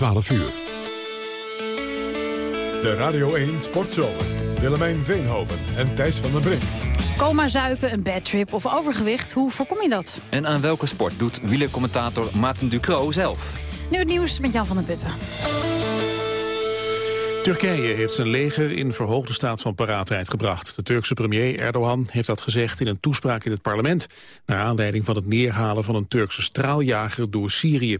12 uur. De Radio 1 Sportzomer. Willemijn Veenhoven en Thijs van den Brink. Coma, zuipen, een badtrip of overgewicht, hoe voorkom je dat? En aan welke sport doet wielercommentator Maarten Ducro zelf? Nu het nieuws met Jan van den Putten. Turkije heeft zijn leger in verhoogde staat van paraatheid gebracht. De Turkse premier Erdogan heeft dat gezegd in een toespraak in het parlement... naar aanleiding van het neerhalen van een Turkse straaljager door Syrië.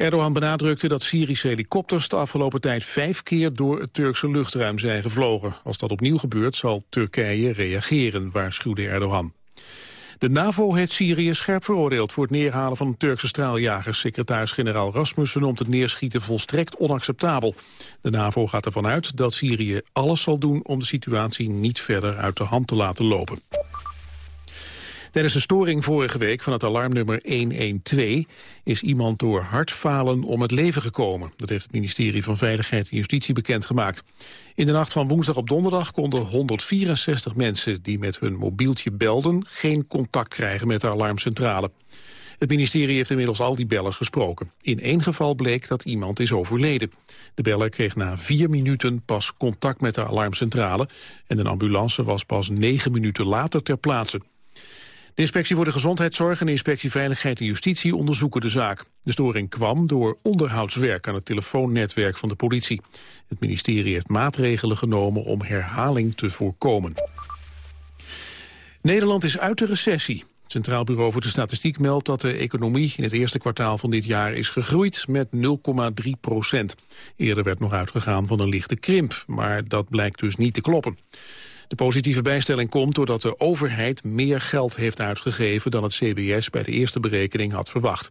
Erdogan benadrukte dat Syrische helikopters de afgelopen tijd vijf keer door het Turkse luchtruim zijn gevlogen. Als dat opnieuw gebeurt zal Turkije reageren, waarschuwde Erdogan. De NAVO heeft Syrië scherp veroordeeld voor het neerhalen van een Turkse straaljagers. Secretaris-generaal Rasmussen noemt het neerschieten volstrekt onacceptabel. De NAVO gaat ervan uit dat Syrië alles zal doen om de situatie niet verder uit de hand te laten lopen. Tijdens de storing vorige week van het alarmnummer 112 is iemand door hartfalen om het leven gekomen. Dat heeft het ministerie van Veiligheid en Justitie bekendgemaakt. In de nacht van woensdag op donderdag konden 164 mensen die met hun mobieltje belden geen contact krijgen met de alarmcentrale. Het ministerie heeft inmiddels al die bellers gesproken. In één geval bleek dat iemand is overleden. De beller kreeg na vier minuten pas contact met de alarmcentrale... en een ambulance was pas negen minuten later ter plaatse. De inspectie voor de gezondheidszorg en de inspectie Veiligheid en Justitie onderzoeken de zaak. De storing kwam door onderhoudswerk aan het telefoonnetwerk van de politie. Het ministerie heeft maatregelen genomen om herhaling te voorkomen. Nederland is uit de recessie. Het Centraal Bureau voor de Statistiek meldt dat de economie in het eerste kwartaal van dit jaar is gegroeid met 0,3 procent. Eerder werd nog uitgegaan van een lichte krimp, maar dat blijkt dus niet te kloppen. De positieve bijstelling komt doordat de overheid meer geld heeft uitgegeven dan het CBS bij de eerste berekening had verwacht.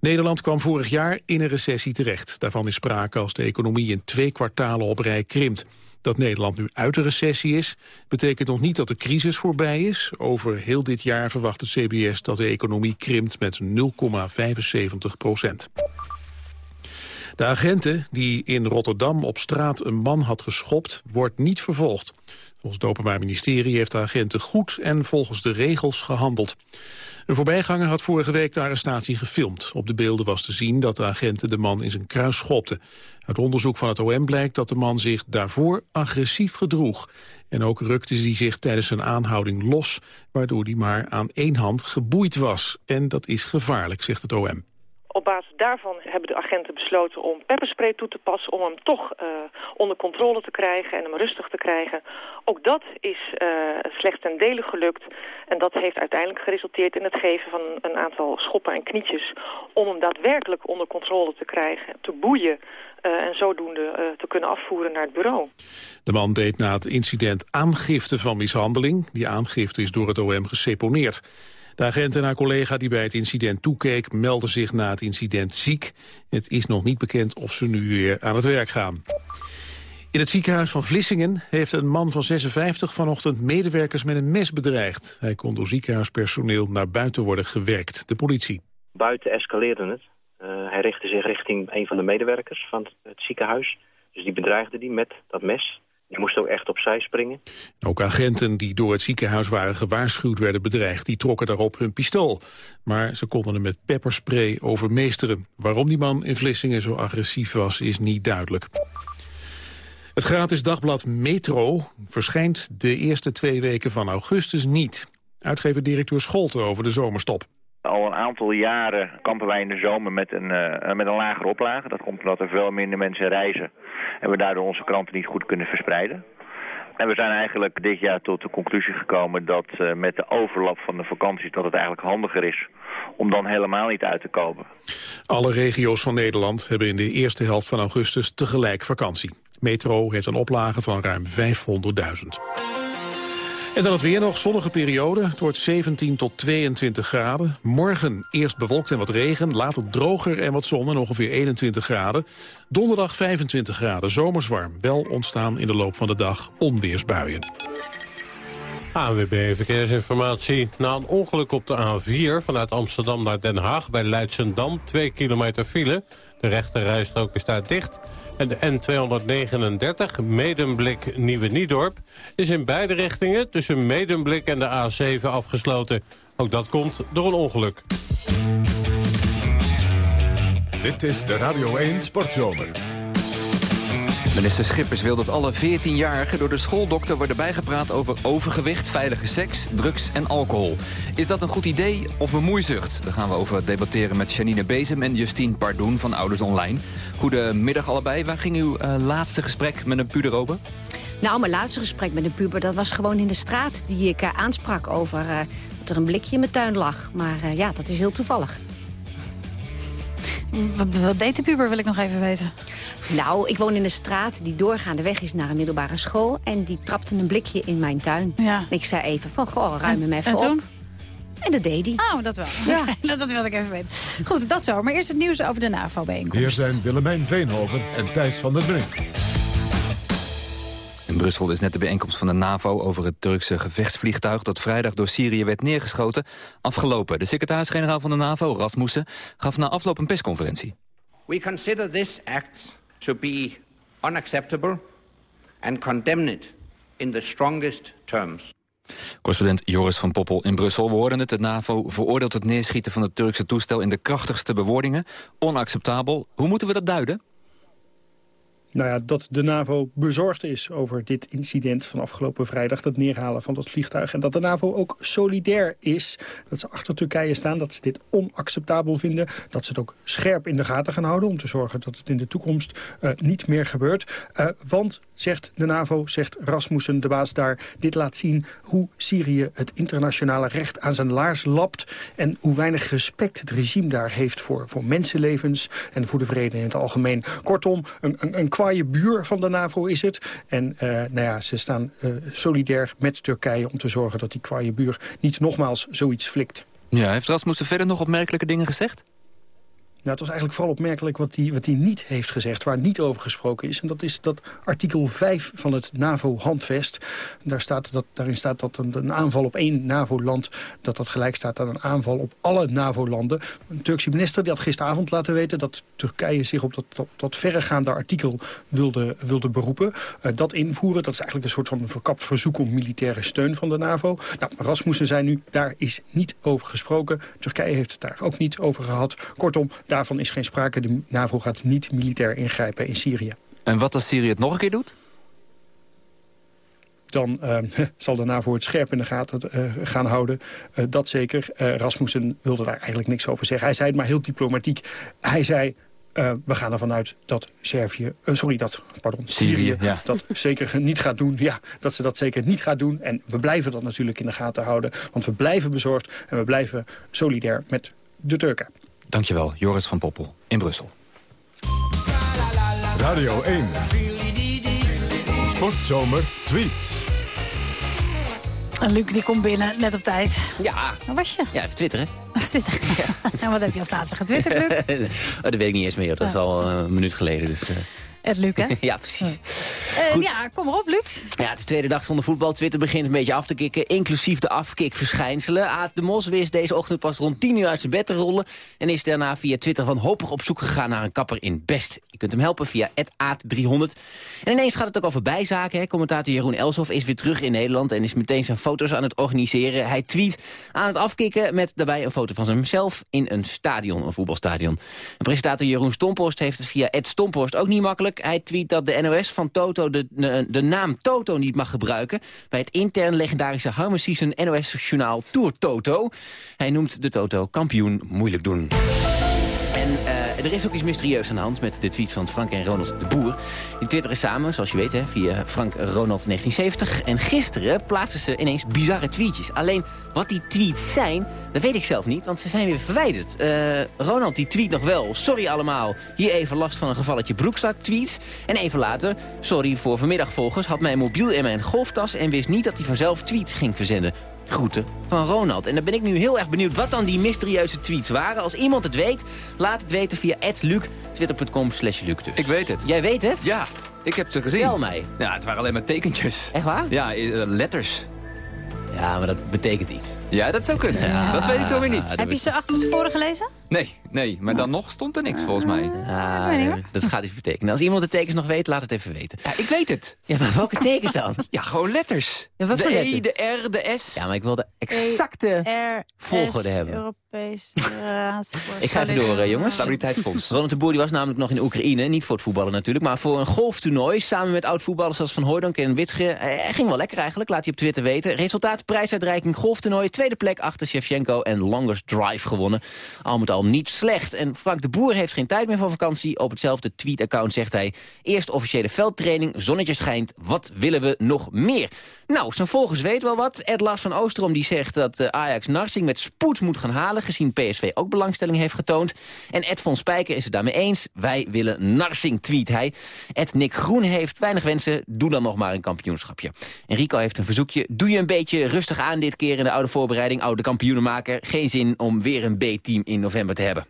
Nederland kwam vorig jaar in een recessie terecht. Daarvan is sprake als de economie in twee kwartalen op rij krimpt. Dat Nederland nu uit de recessie is, betekent nog niet dat de crisis voorbij is. Over heel dit jaar verwacht het CBS dat de economie krimpt met 0,75 procent. De agenten die in Rotterdam op straat een man had geschopt, wordt niet vervolgd. Volgens het Openbaar Ministerie heeft de agenten goed en volgens de regels gehandeld. Een voorbijganger had vorige week de arrestatie gefilmd. Op de beelden was te zien dat de agenten de man in zijn kruis schopten. Uit onderzoek van het OM blijkt dat de man zich daarvoor agressief gedroeg. En ook rukte hij zich tijdens zijn aanhouding los... waardoor hij maar aan één hand geboeid was. En dat is gevaarlijk, zegt het OM. Op basis daarvan hebben de agenten besloten om pepperspray toe te passen... om hem toch uh, onder controle te krijgen en hem rustig te krijgen. Ook dat is uh, slechts ten dele gelukt. En dat heeft uiteindelijk geresulteerd in het geven van een aantal schoppen en knietjes... om hem daadwerkelijk onder controle te krijgen, te boeien... Uh, en zodoende te kunnen afvoeren naar het bureau. De man deed na het incident aangifte van mishandeling. Die aangifte is door het OM geseponeerd. De agent en haar collega die bij het incident toekeek... melden zich na het incident ziek. Het is nog niet bekend of ze nu weer aan het werk gaan. In het ziekenhuis van Vlissingen heeft een man van 56 vanochtend medewerkers met een mes bedreigd. Hij kon door ziekenhuispersoneel naar buiten worden gewerkt. De politie. Buiten escaleerde het. Uh, hij richtte zich richting een van de medewerkers van het ziekenhuis. Dus die bedreigde die met dat mes. Die moest ook echt opzij springen. Ook agenten die door het ziekenhuis waren gewaarschuwd werden bedreigd. Die trokken daarop hun pistool. Maar ze konden hem met pepperspray overmeesteren. Waarom die man in Vlissingen zo agressief was, is niet duidelijk. Het gratis dagblad Metro verschijnt de eerste twee weken van augustus niet. Uitgever-directeur Scholten over de zomerstop. Al een aantal jaren kampen wij in de zomer met een, uh, met een lagere oplage. Dat komt omdat er veel minder mensen reizen en we daardoor onze kranten niet goed kunnen verspreiden. En we zijn eigenlijk dit jaar tot de conclusie gekomen dat uh, met de overlap van de vakanties... dat het eigenlijk handiger is om dan helemaal niet uit te kopen. Alle regio's van Nederland hebben in de eerste helft van augustus tegelijk vakantie. Metro heeft een oplage van ruim 500.000. En dan het weer nog, zonnige periode. Het wordt 17 tot 22 graden. Morgen eerst bewolkt en wat regen, later droger en wat zon en ongeveer 21 graden. Donderdag 25 graden, zomers warm. Wel ontstaan in de loop van de dag onweersbuien. ANWB Verkeersinformatie. Na een ongeluk op de A4 vanuit Amsterdam naar Den Haag... bij Leidsendam, 2 kilometer file. De rechte rijstrook is daar dicht... En de N239, Medemblik Nieuwe Niedorp, is in beide richtingen tussen Medemblik en de A7 afgesloten. Ook dat komt door een ongeluk. Dit is de Radio 1 Sportzomer. Minister Schippers wil dat alle 14-jarigen door de schooldokter worden bijgepraat over overgewicht, veilige seks, drugs en alcohol. Is dat een goed idee of bemoeizucht? Daar gaan we over debatteren met Janine Bezem en Justine Pardoen van Ouders Online. Goedemiddag allebei. Waar ging uw uh, laatste gesprek met een puber over? Nou, mijn laatste gesprek met een puber, dat was gewoon in de straat... die ik uh, aansprak over uh, dat er een blikje in mijn tuin lag. Maar ja, dat is heel toevallig. Wat deed de puber, wil ik nog even weten. Nou, ik woon in een straat die doorgaande weg is naar een middelbare school... en die trapte een blikje in mijn tuin. Ja. En ik zei even van, goh, ruim hem even en toen? op. En dat deed hij. Oh, dat wel. Ja. dat wilde ik even weten. Goed, dat zo. Maar eerst het nieuws over de NAVO-bijeenkomst. Hier zijn Willemijn Veenhoven en Thijs van der Brink. Brussel is net de bijeenkomst van de NAVO over het Turkse gevechtsvliegtuig... dat vrijdag door Syrië werd neergeschoten, afgelopen. De secretaris-generaal van de NAVO, Rasmussen, gaf na afloop een persconferentie. We consider this act to be unacceptable and condemn it in the strongest terms. Correspondent Joris van Poppel in Brussel. We hoorden het, de NAVO veroordeelt het neerschieten van het Turkse toestel... in de krachtigste bewoordingen. Onacceptabel. Hoe moeten we dat duiden? Nou ja, dat de NAVO bezorgd is over dit incident van afgelopen vrijdag. Dat neerhalen van dat vliegtuig. En dat de NAVO ook solidair is. Dat ze achter Turkije staan. Dat ze dit onacceptabel vinden. Dat ze het ook scherp in de gaten gaan houden. Om te zorgen dat het in de toekomst uh, niet meer gebeurt. Uh, want, zegt de NAVO, zegt Rasmussen, de baas daar. Dit laat zien hoe Syrië het internationale recht aan zijn laars lapt. En hoe weinig respect het regime daar heeft voor, voor mensenlevens. En voor de vrede in het algemeen. Kortom, een, een, een kwaaie buur van de NAVO is het. En uh, nou ja, ze staan uh, solidair met Turkije om te zorgen dat die kwaaie buur niet nogmaals zoiets flikt. Ja, heeft Rasmussen verder nog opmerkelijke dingen gezegd? Nou, het was eigenlijk vooral opmerkelijk wat hij wat niet heeft gezegd, waar niet over gesproken is. En dat is dat artikel 5 van het NAVO-handvest. Daar staat dat, daarin staat dat een, een aanval op één NAVO-land... dat dat gelijk staat aan een aanval op alle NAVO-landen. Een Turkse minister die had gisteravond laten weten... dat Turkije zich op dat, dat, dat verregaande artikel wilde, wilde beroepen. Uh, dat invoeren, dat is eigenlijk een soort van verkapt verzoek... om militaire steun van de NAVO. Nou, Rasmussen zei nu, daar is niet over gesproken. Turkije heeft het daar ook niet over gehad. Kortom, daarvan is geen sprake. De NAVO gaat niet militair ingrijpen in Syrië. En wat als Syrië het nog een keer doet? Dan uh, zal de NAVO het scherp in de gaten uh, gaan houden. Uh, dat zeker. Rasmussen wilde daar eigenlijk niks over zeggen. Hij zei het maar heel diplomatiek. Hij zei... We gaan ervan uit dat Servië, sorry, dat, pardon, Syrië, Syrië ja. dat zeker niet gaat doen. Ja, dat ze dat zeker niet gaat doen. En we blijven dat natuurlijk in de gaten houden. Want we blijven bezorgd en we blijven solidair met de Turken. Dankjewel, Joris van Poppel in Brussel. Radio 1. Sportzomer tweets. En Luc die komt binnen, net op tijd. Ja. Waar was je? Ja, even twitteren. Even twitteren. Ja. en wat heb je als laatste getwitterd, Luc? oh, dat weet ik niet eens meer. Dat is al een minuut geleden. Dus, uh... Het Luc, hè? ja, precies. Uh, ja, kom maar op, Luc. Ja, het is de tweede dag zonder voetbal. Twitter begint een beetje af te kicken, inclusief de afkikverschijnselen. Aad de Mos wist deze ochtend pas rond 10 uur uit zijn bed te rollen... en is daarna via Twitter wanhopig op zoek gegaan naar een kapper in Best. Je kunt hem helpen via aad300. En ineens gaat het ook over bijzaken. Hè. Commentator Jeroen Elshoff is weer terug in Nederland... en is meteen zijn foto's aan het organiseren. Hij tweet aan het afkicken met daarbij een foto van zichzelf... in een stadion, een voetbalstadion. En presentator Jeroen Stomporst heeft het via Stomporst ook niet makkelijk. Hij tweet dat de NOS van Toto de, de, naam Toto niet mag gebruiken... bij het intern legendarische Harmer Season NOS-journaal Tour Toto. Hij noemt de Toto kampioen moeilijk doen. En uh, er is ook iets mysterieus aan de hand met de tweet van Frank en Ronald de Boer. Die twitteren samen, zoals je weet, hè, via Frank Ronald 1970. En gisteren plaatsen ze ineens bizarre tweetjes. Alleen wat die tweets zijn, dat weet ik zelf niet, want ze zijn weer verwijderd. Uh, Ronald die tweet nog wel, sorry allemaal, hier even last van een gevalletje broekzak tweets. En even later, sorry voor vanmiddagvolgers, had mijn mobiel in mijn golftas... en wist niet dat hij vanzelf tweets ging verzenden. Groeten van Ronald. En dan ben ik nu heel erg benieuwd wat dan die mysterieuze tweets waren. Als iemand het weet, laat het weten via @luc, twitter.com slash luc dus. Ik weet het. Jij weet het? Ja, ik heb ze gezien. Vertel mij. Ja, het waren alleen maar tekentjes. Echt waar? Ja, uh, letters. Ja, maar dat betekent iets. Ja, dat zou kunnen. Ja. Dat weet ik toch weer niet. Heb je ze achter tevoren gelezen? Nee, Nee, maar dan nog stond er niks volgens mij. Ah, dat gaat iets betekenen. Als iemand de tekens nog weet, laat het even weten. Ja, ik weet het. Ja, maar welke tekens dan? Ja, gewoon letters. Ja, wat de voor E, de R, de S. Ja, maar ik wil de exacte... R, volgorde S, hebben. Europees Ik ga even door, jongens. Stabiliteitsfonds. Ronald de Boer die was namelijk nog in Oekraïne. Niet voor het voetballen natuurlijk, maar voor een golftoernooi. Samen met oud-voetballers zoals Van Hooydonk en Witsche. Eh, ging wel lekker eigenlijk, laat hij op Twitter weten. Resultaat, prijsuitreiking, golftoernooi. Tweede plek achter Shevchenko en Longest Drive gewonnen. Al met al niet slecht. En Frank de Boer heeft geen tijd meer voor vakantie. Op hetzelfde tweet-account zegt hij... Eerst officiële veldtraining, zonnetje schijnt. Wat willen we nog meer? Nou, zijn volgers weten wel wat. Ed Lars van Oosterom die zegt dat eh, Ajax Narsing met spoed moet gaan halen... gezien PSV ook belangstelling heeft getoond. En Ed von Spijker is het daarmee eens. Wij willen Narsing, tweet hij. Ed Nick Groen heeft weinig wensen. Doe dan nog maar een kampioenschapje. En Rico heeft een verzoekje. Doe je een beetje rustig aan dit keer in de oude voorbereiding. Oude kampioenenmaker. Geen zin om weer een B-team in november te hebben.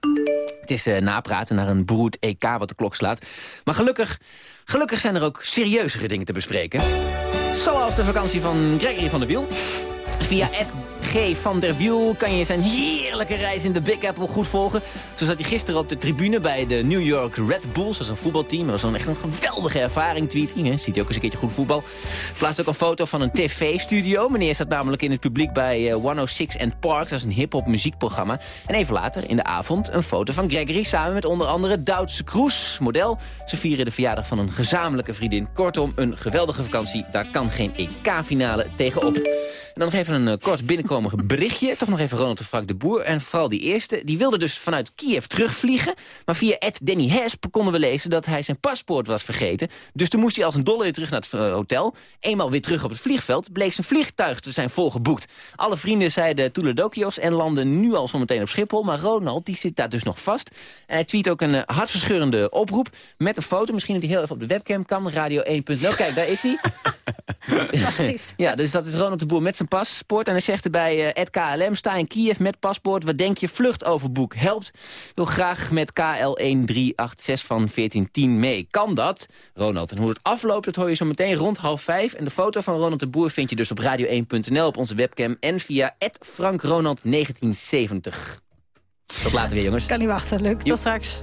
Het is eh, napraten naar een beroerd EK wat de klok slaat. Maar gelukkig, gelukkig zijn er ook serieuzere dingen te bespreken. Zoals de vakantie van Gregory van der Wiel. Via G. van der Wiel kan je zijn heerlijke reis in de Big Apple goed volgen. Zo zat hij gisteren op de tribune bij de New York Red Bulls. Dat is een voetbalteam. Dat was een echt een geweldige ervaring, tweet hè. Ziet hij ook eens een keertje goed voetbal. Plaatst ook een foto van een tv-studio. Meneer staat namelijk in het publiek bij eh, 106 and Park. Dat is een hip-hop muziekprogramma. En even later, in de avond, een foto van Gregory... samen met onder andere Duitse Kroes, model. Ze vieren de verjaardag van een gezamenlijke vriendin. Kortom, een geweldige vakantie. Daar kan geen EK-finale tegenop. En dan nog even een eh, kort binnenkomend berichtje. Toch nog even Ronald de Frank de Boer. En vooral die eerste. Die wilde dus vanuit Kiev terugvliegen. Maar via Ed Danny Hesp konden we lezen dat hij zijn paspoort was vergeten. Dus toen moest hij als een dolle weer terug naar het eh, hotel. Eenmaal weer terug op het vliegveld bleek zijn vliegtuig te zijn volgeboekt. Alle vrienden zeiden toeledokios en landen nu al zometeen op Schiphol. Maar Ronald die zit daar dus nog vast. En hij tweet ook een eh, hartverscheurende oproep met een foto. Misschien dat hij heel even op de webcam kan. Radio 1.0. Kijk, daar is hij. Fantastisch. Ja, dus dat is Ronald de Boer met zijn paspoort. En hij zegt erbij, eh, Ed KLM, sta in Kiev met paspoort. Wat denk je, vluchtoverboek helpt. Wil graag met KL1386 van 1410 mee. Kan dat? Ronald, en hoe het afloopt, dat hoor je zo meteen rond half vijf. En de foto van Ronald de Boer vind je dus op radio1.nl op onze webcam. En via frankronald1970. Tot later weer, jongens. Kan niet wachten, Luc. Tot straks.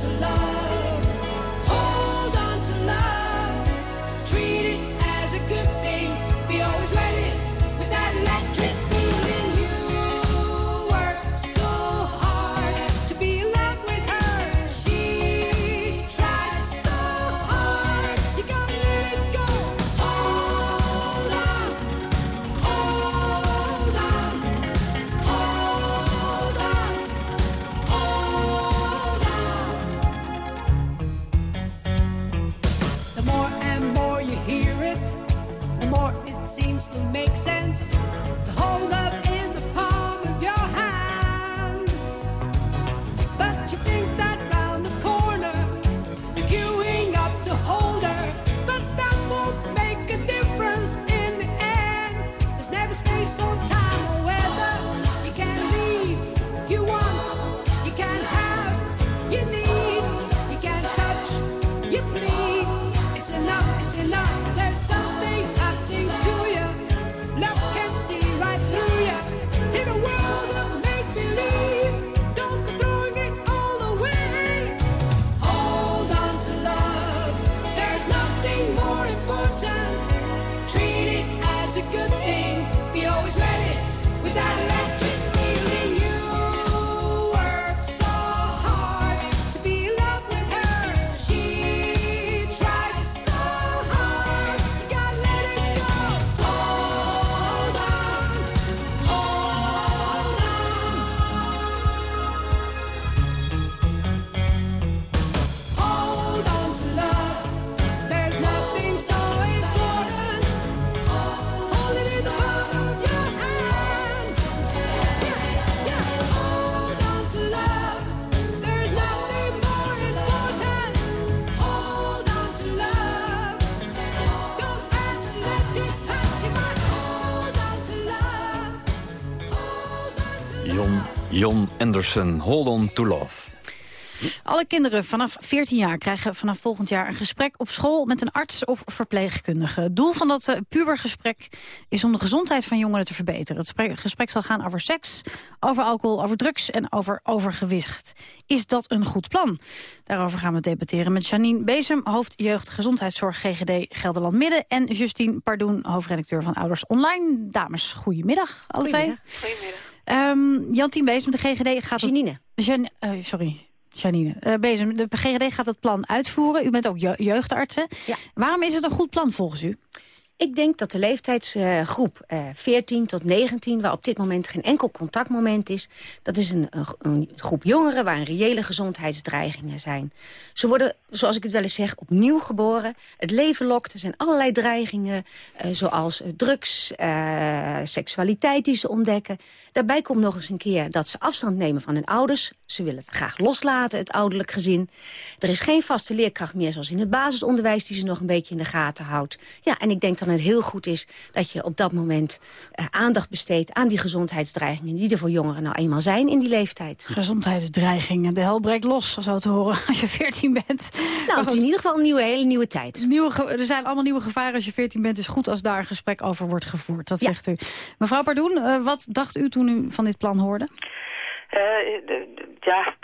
to love. Jon Anderson, Hold On To Love. Alle kinderen vanaf 14 jaar krijgen vanaf volgend jaar een gesprek op school met een arts of verpleegkundige. Het doel van dat uh, pubergesprek is om de gezondheid van jongeren te verbeteren. Het gesprek, zal gaan over seks, over alcohol, over drugs en over overgewicht. Is dat een goed plan? Daarover gaan we debatteren met Janine Bezem, hoofd jeugd gezondheidszorg GGD Gelderland Midden en Justine Pardoen, hoofdredacteur van Ouders Online. Dames, goedemiddag alle twee. Goedemiddag. Um, Jantien Bezem, de GGD gaat... Janine. Jan, uh, sorry. Janine, uh, Bezem, de GGD gaat het plan uitvoeren. U bent ook je jeugdartsen. Ja. Waarom is het een goed plan volgens u? Ik denk dat de leeftijdsgroep uh, 14 tot 19, waar op dit moment geen enkel contactmoment is... dat is een, een, groep jongeren waar reële gezondheidsdreigingen zijn. Ze worden, zoals ik het wel eens zeg, opnieuw geboren. Het leven lokt, er zijn allerlei dreigingen, uh, zoals drugs, uh, seksualiteit die ze ontdekken. Daarbij komt nog eens een keer dat ze afstand nemen van hun ouders. Ze willen graag loslaten, het ouderlijk gezin. Er is geen vaste leerkracht meer zoals in het basisonderwijs... die ze nog een beetje in de gaten houdt. Ja, en ik denk dat het heel goed is dat je op dat moment uh, aandacht besteedt... aan die gezondheidsdreigingen die er voor jongeren nou eenmaal zijn in die leeftijd. Gezondheidsdreigingen, de hel breekt los, zo te horen, als je 14 bent. Nou, het is in ieder geval een nieuwe, hele nieuwe tijd. Nieuwe, er zijn allemaal nieuwe gevaren als je 14 bent. Is goed als daar een gesprek over wordt gevoerd, dat ja. zegt u. Mevrouw Pardoen, uh, wat dacht u toen u van dit plan hoorde? Uh, ja,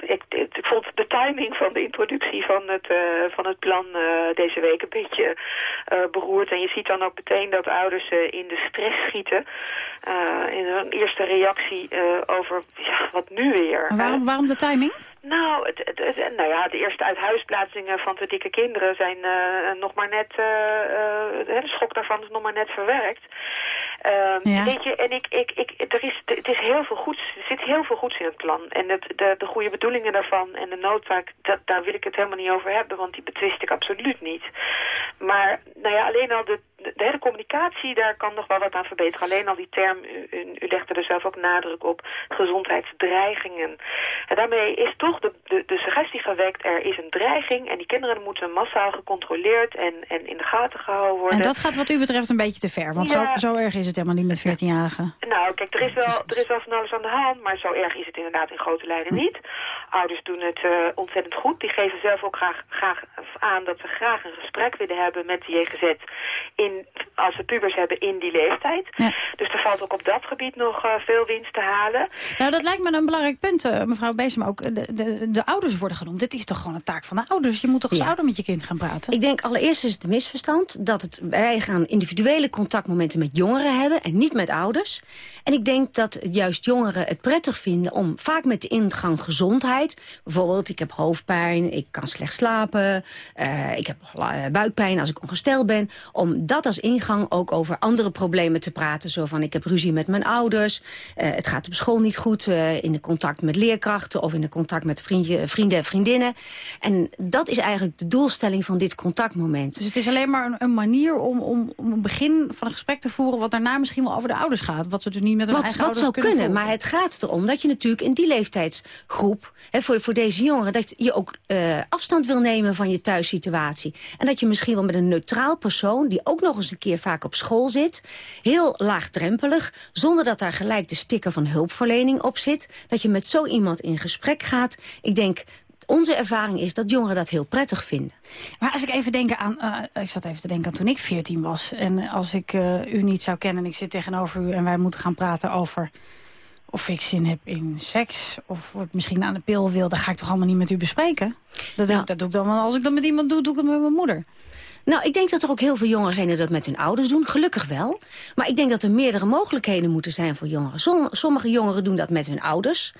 ik, ik, vond de timing van de introductie van het, uh, van het plan uh, deze week een beetje beroerd. En je ziet dan ook meteen dat ouders in de stress schieten. in een eerste reactie over ja, wat nu weer. En waarom, waarom de timing? Nou, het, het, het, nou ja, de eerste uithuisplaatsingen van te dikke kinderen zijn uh, nog maar net, uh, de schok daarvan is nog maar net verwerkt. Uh, ja. Weet je, en ik, ik, ik, er, is, het is heel veel goeds, er zit heel veel goeds in het plan. En het, de, de goede bedoelingen daarvan en de noodzaak, dat, daar wil ik het helemaal niet over hebben, want die betwist ik absoluut niet. Maar, nou ja, alleen al de, de, de hele communicatie, daar kan nog wel wat aan verbeteren. Alleen al die term, u, u, legde er zelf ook nadruk op, gezondheidsdreigingen. En daarmee is toch de, de, de suggestie gewekt, er is een dreiging en die kinderen moeten massaal gecontroleerd en, en in de gaten gehouden worden. En dat gaat wat u betreft een beetje te ver, want ja. zo, zo erg is het helemaal niet met 14-jarigen. Nou, kijk, er is, wel, er is wel van alles aan de hand, maar zo erg is het inderdaad in grote lijnen niet. Ouders doen het uh, ontzettend goed. Die geven zelf ook graag, graag aan dat ze graag een gesprek willen hebben met de JGZ in, als ze pubers hebben in die leeftijd. Ja. Dus er valt ook op dat gebied nog uh, veel winst te halen. Nou, dat lijkt me een belangrijk punt, uh, mevrouw Beesem ook. De, de, de ouders worden genoemd. Dit is toch gewoon een taak van de ouders? Je moet toch als ja. ouder met je kind gaan praten? Ik denk allereerst is het een misverstand dat het, wij gaan individuele contactmomenten met jongeren hebben en niet met ouders. En ik denk dat juist jongeren het prettig vinden om vaak met de ingang gezondheid... bijvoorbeeld ik heb hoofdpijn, ik kan slecht slapen... Uh, ik heb buikpijn als ik ongesteld ben... om dat als ingang ook over andere problemen te praten. Zo van ik heb ruzie met mijn ouders, uh, het gaat op school niet goed... Uh, in de contact met leerkrachten of in de contact met vriendje, vrienden en vriendinnen. En dat is eigenlijk de doelstelling van dit contactmoment. Dus het is alleen maar een, een manier om, om, om een begin van een gesprek te voeren... wat daarna misschien wel over de ouders gaat. Wat ze dus niet met hun wat, eigen wat zou kunnen, kunnen maar het gaat erom dat je natuurlijk in die leeftijdsgroep... Hè, voor, voor deze jongeren, dat je ook uh, afstand wil nemen van je thuissituatie. En dat je misschien wel met een neutraal persoon... die ook nog eens een keer vaak op school zit... heel laagdrempelig, zonder dat daar gelijk de sticker van hulpverlening op zit... dat je met zo iemand in gesprek gaat. Ik denk, onze ervaring is dat jongeren dat heel prettig vinden. Maar als ik even denk aan, uh, ik zat even te denken aan toen ik 14 was. En als ik uh, u niet zou kennen en ik zit tegenover u en wij moeten gaan praten over of ik zin heb in seks, of ik misschien aan de pil wil, dan ga ik toch allemaal niet met u bespreken? Dat, nou. dat doe ik dan wel. Als ik dat met iemand doe, doe ik het met mijn moeder. Nou, ik denk dat er ook heel veel jongeren zijn die dat met hun ouders doen. Gelukkig wel. Maar ik denk dat er meerdere mogelijkheden moeten zijn voor jongeren. Sommige jongeren doen dat met hun ouders.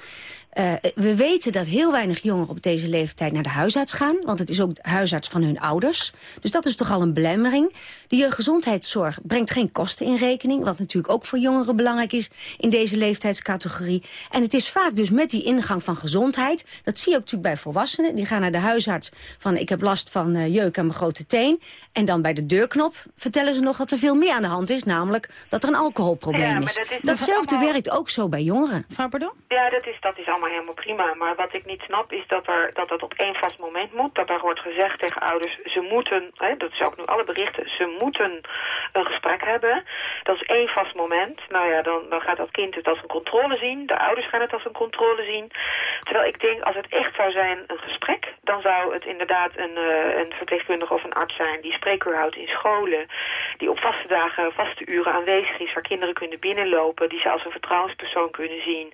Uh, we weten dat heel weinig jongeren op deze leeftijd naar de huisarts gaan. Want het is ook de huisarts van hun ouders. Dus dat is toch al een belemmering. De jeugdgezondheidszorg brengt geen kosten in rekening. Wat natuurlijk ook voor jongeren belangrijk is in deze leeftijdscategorie. En het is vaak dus met die ingang van gezondheid. Dat zie je ook natuurlijk bij volwassenen. Die gaan naar de huisarts van ik heb last van uh, jeuk aan mijn grote teen. En dan bij de deurknop vertellen ze nog dat er veel meer aan de hand is. Namelijk dat er een alcoholprobleem ja, is. Dat is Datzelfde allemaal... werkt ook zo bij jongeren. Mevrouw Pardon? Ja, dat is, dat is allemaal helemaal prima. Maar wat ik niet snap is dat, er, dat het op één vast moment moet. Dat er wordt gezegd tegen ouders, ze moeten, hè, dat is ook nu alle berichten, ze moeten een gesprek hebben. Dat is één vast moment. Nou ja, dan, dan gaat dat kind het als een controle zien. De ouders gaan het als een controle zien. Terwijl ik denk, als het echt zou zijn een gesprek... dan zou het inderdaad een, uh, een verpleegkundige of een arts zijn... die spreekuur houdt in scholen. Die op vaste dagen, vaste uren aanwezig is... waar kinderen kunnen binnenlopen. Die ze als een vertrouwenspersoon kunnen zien.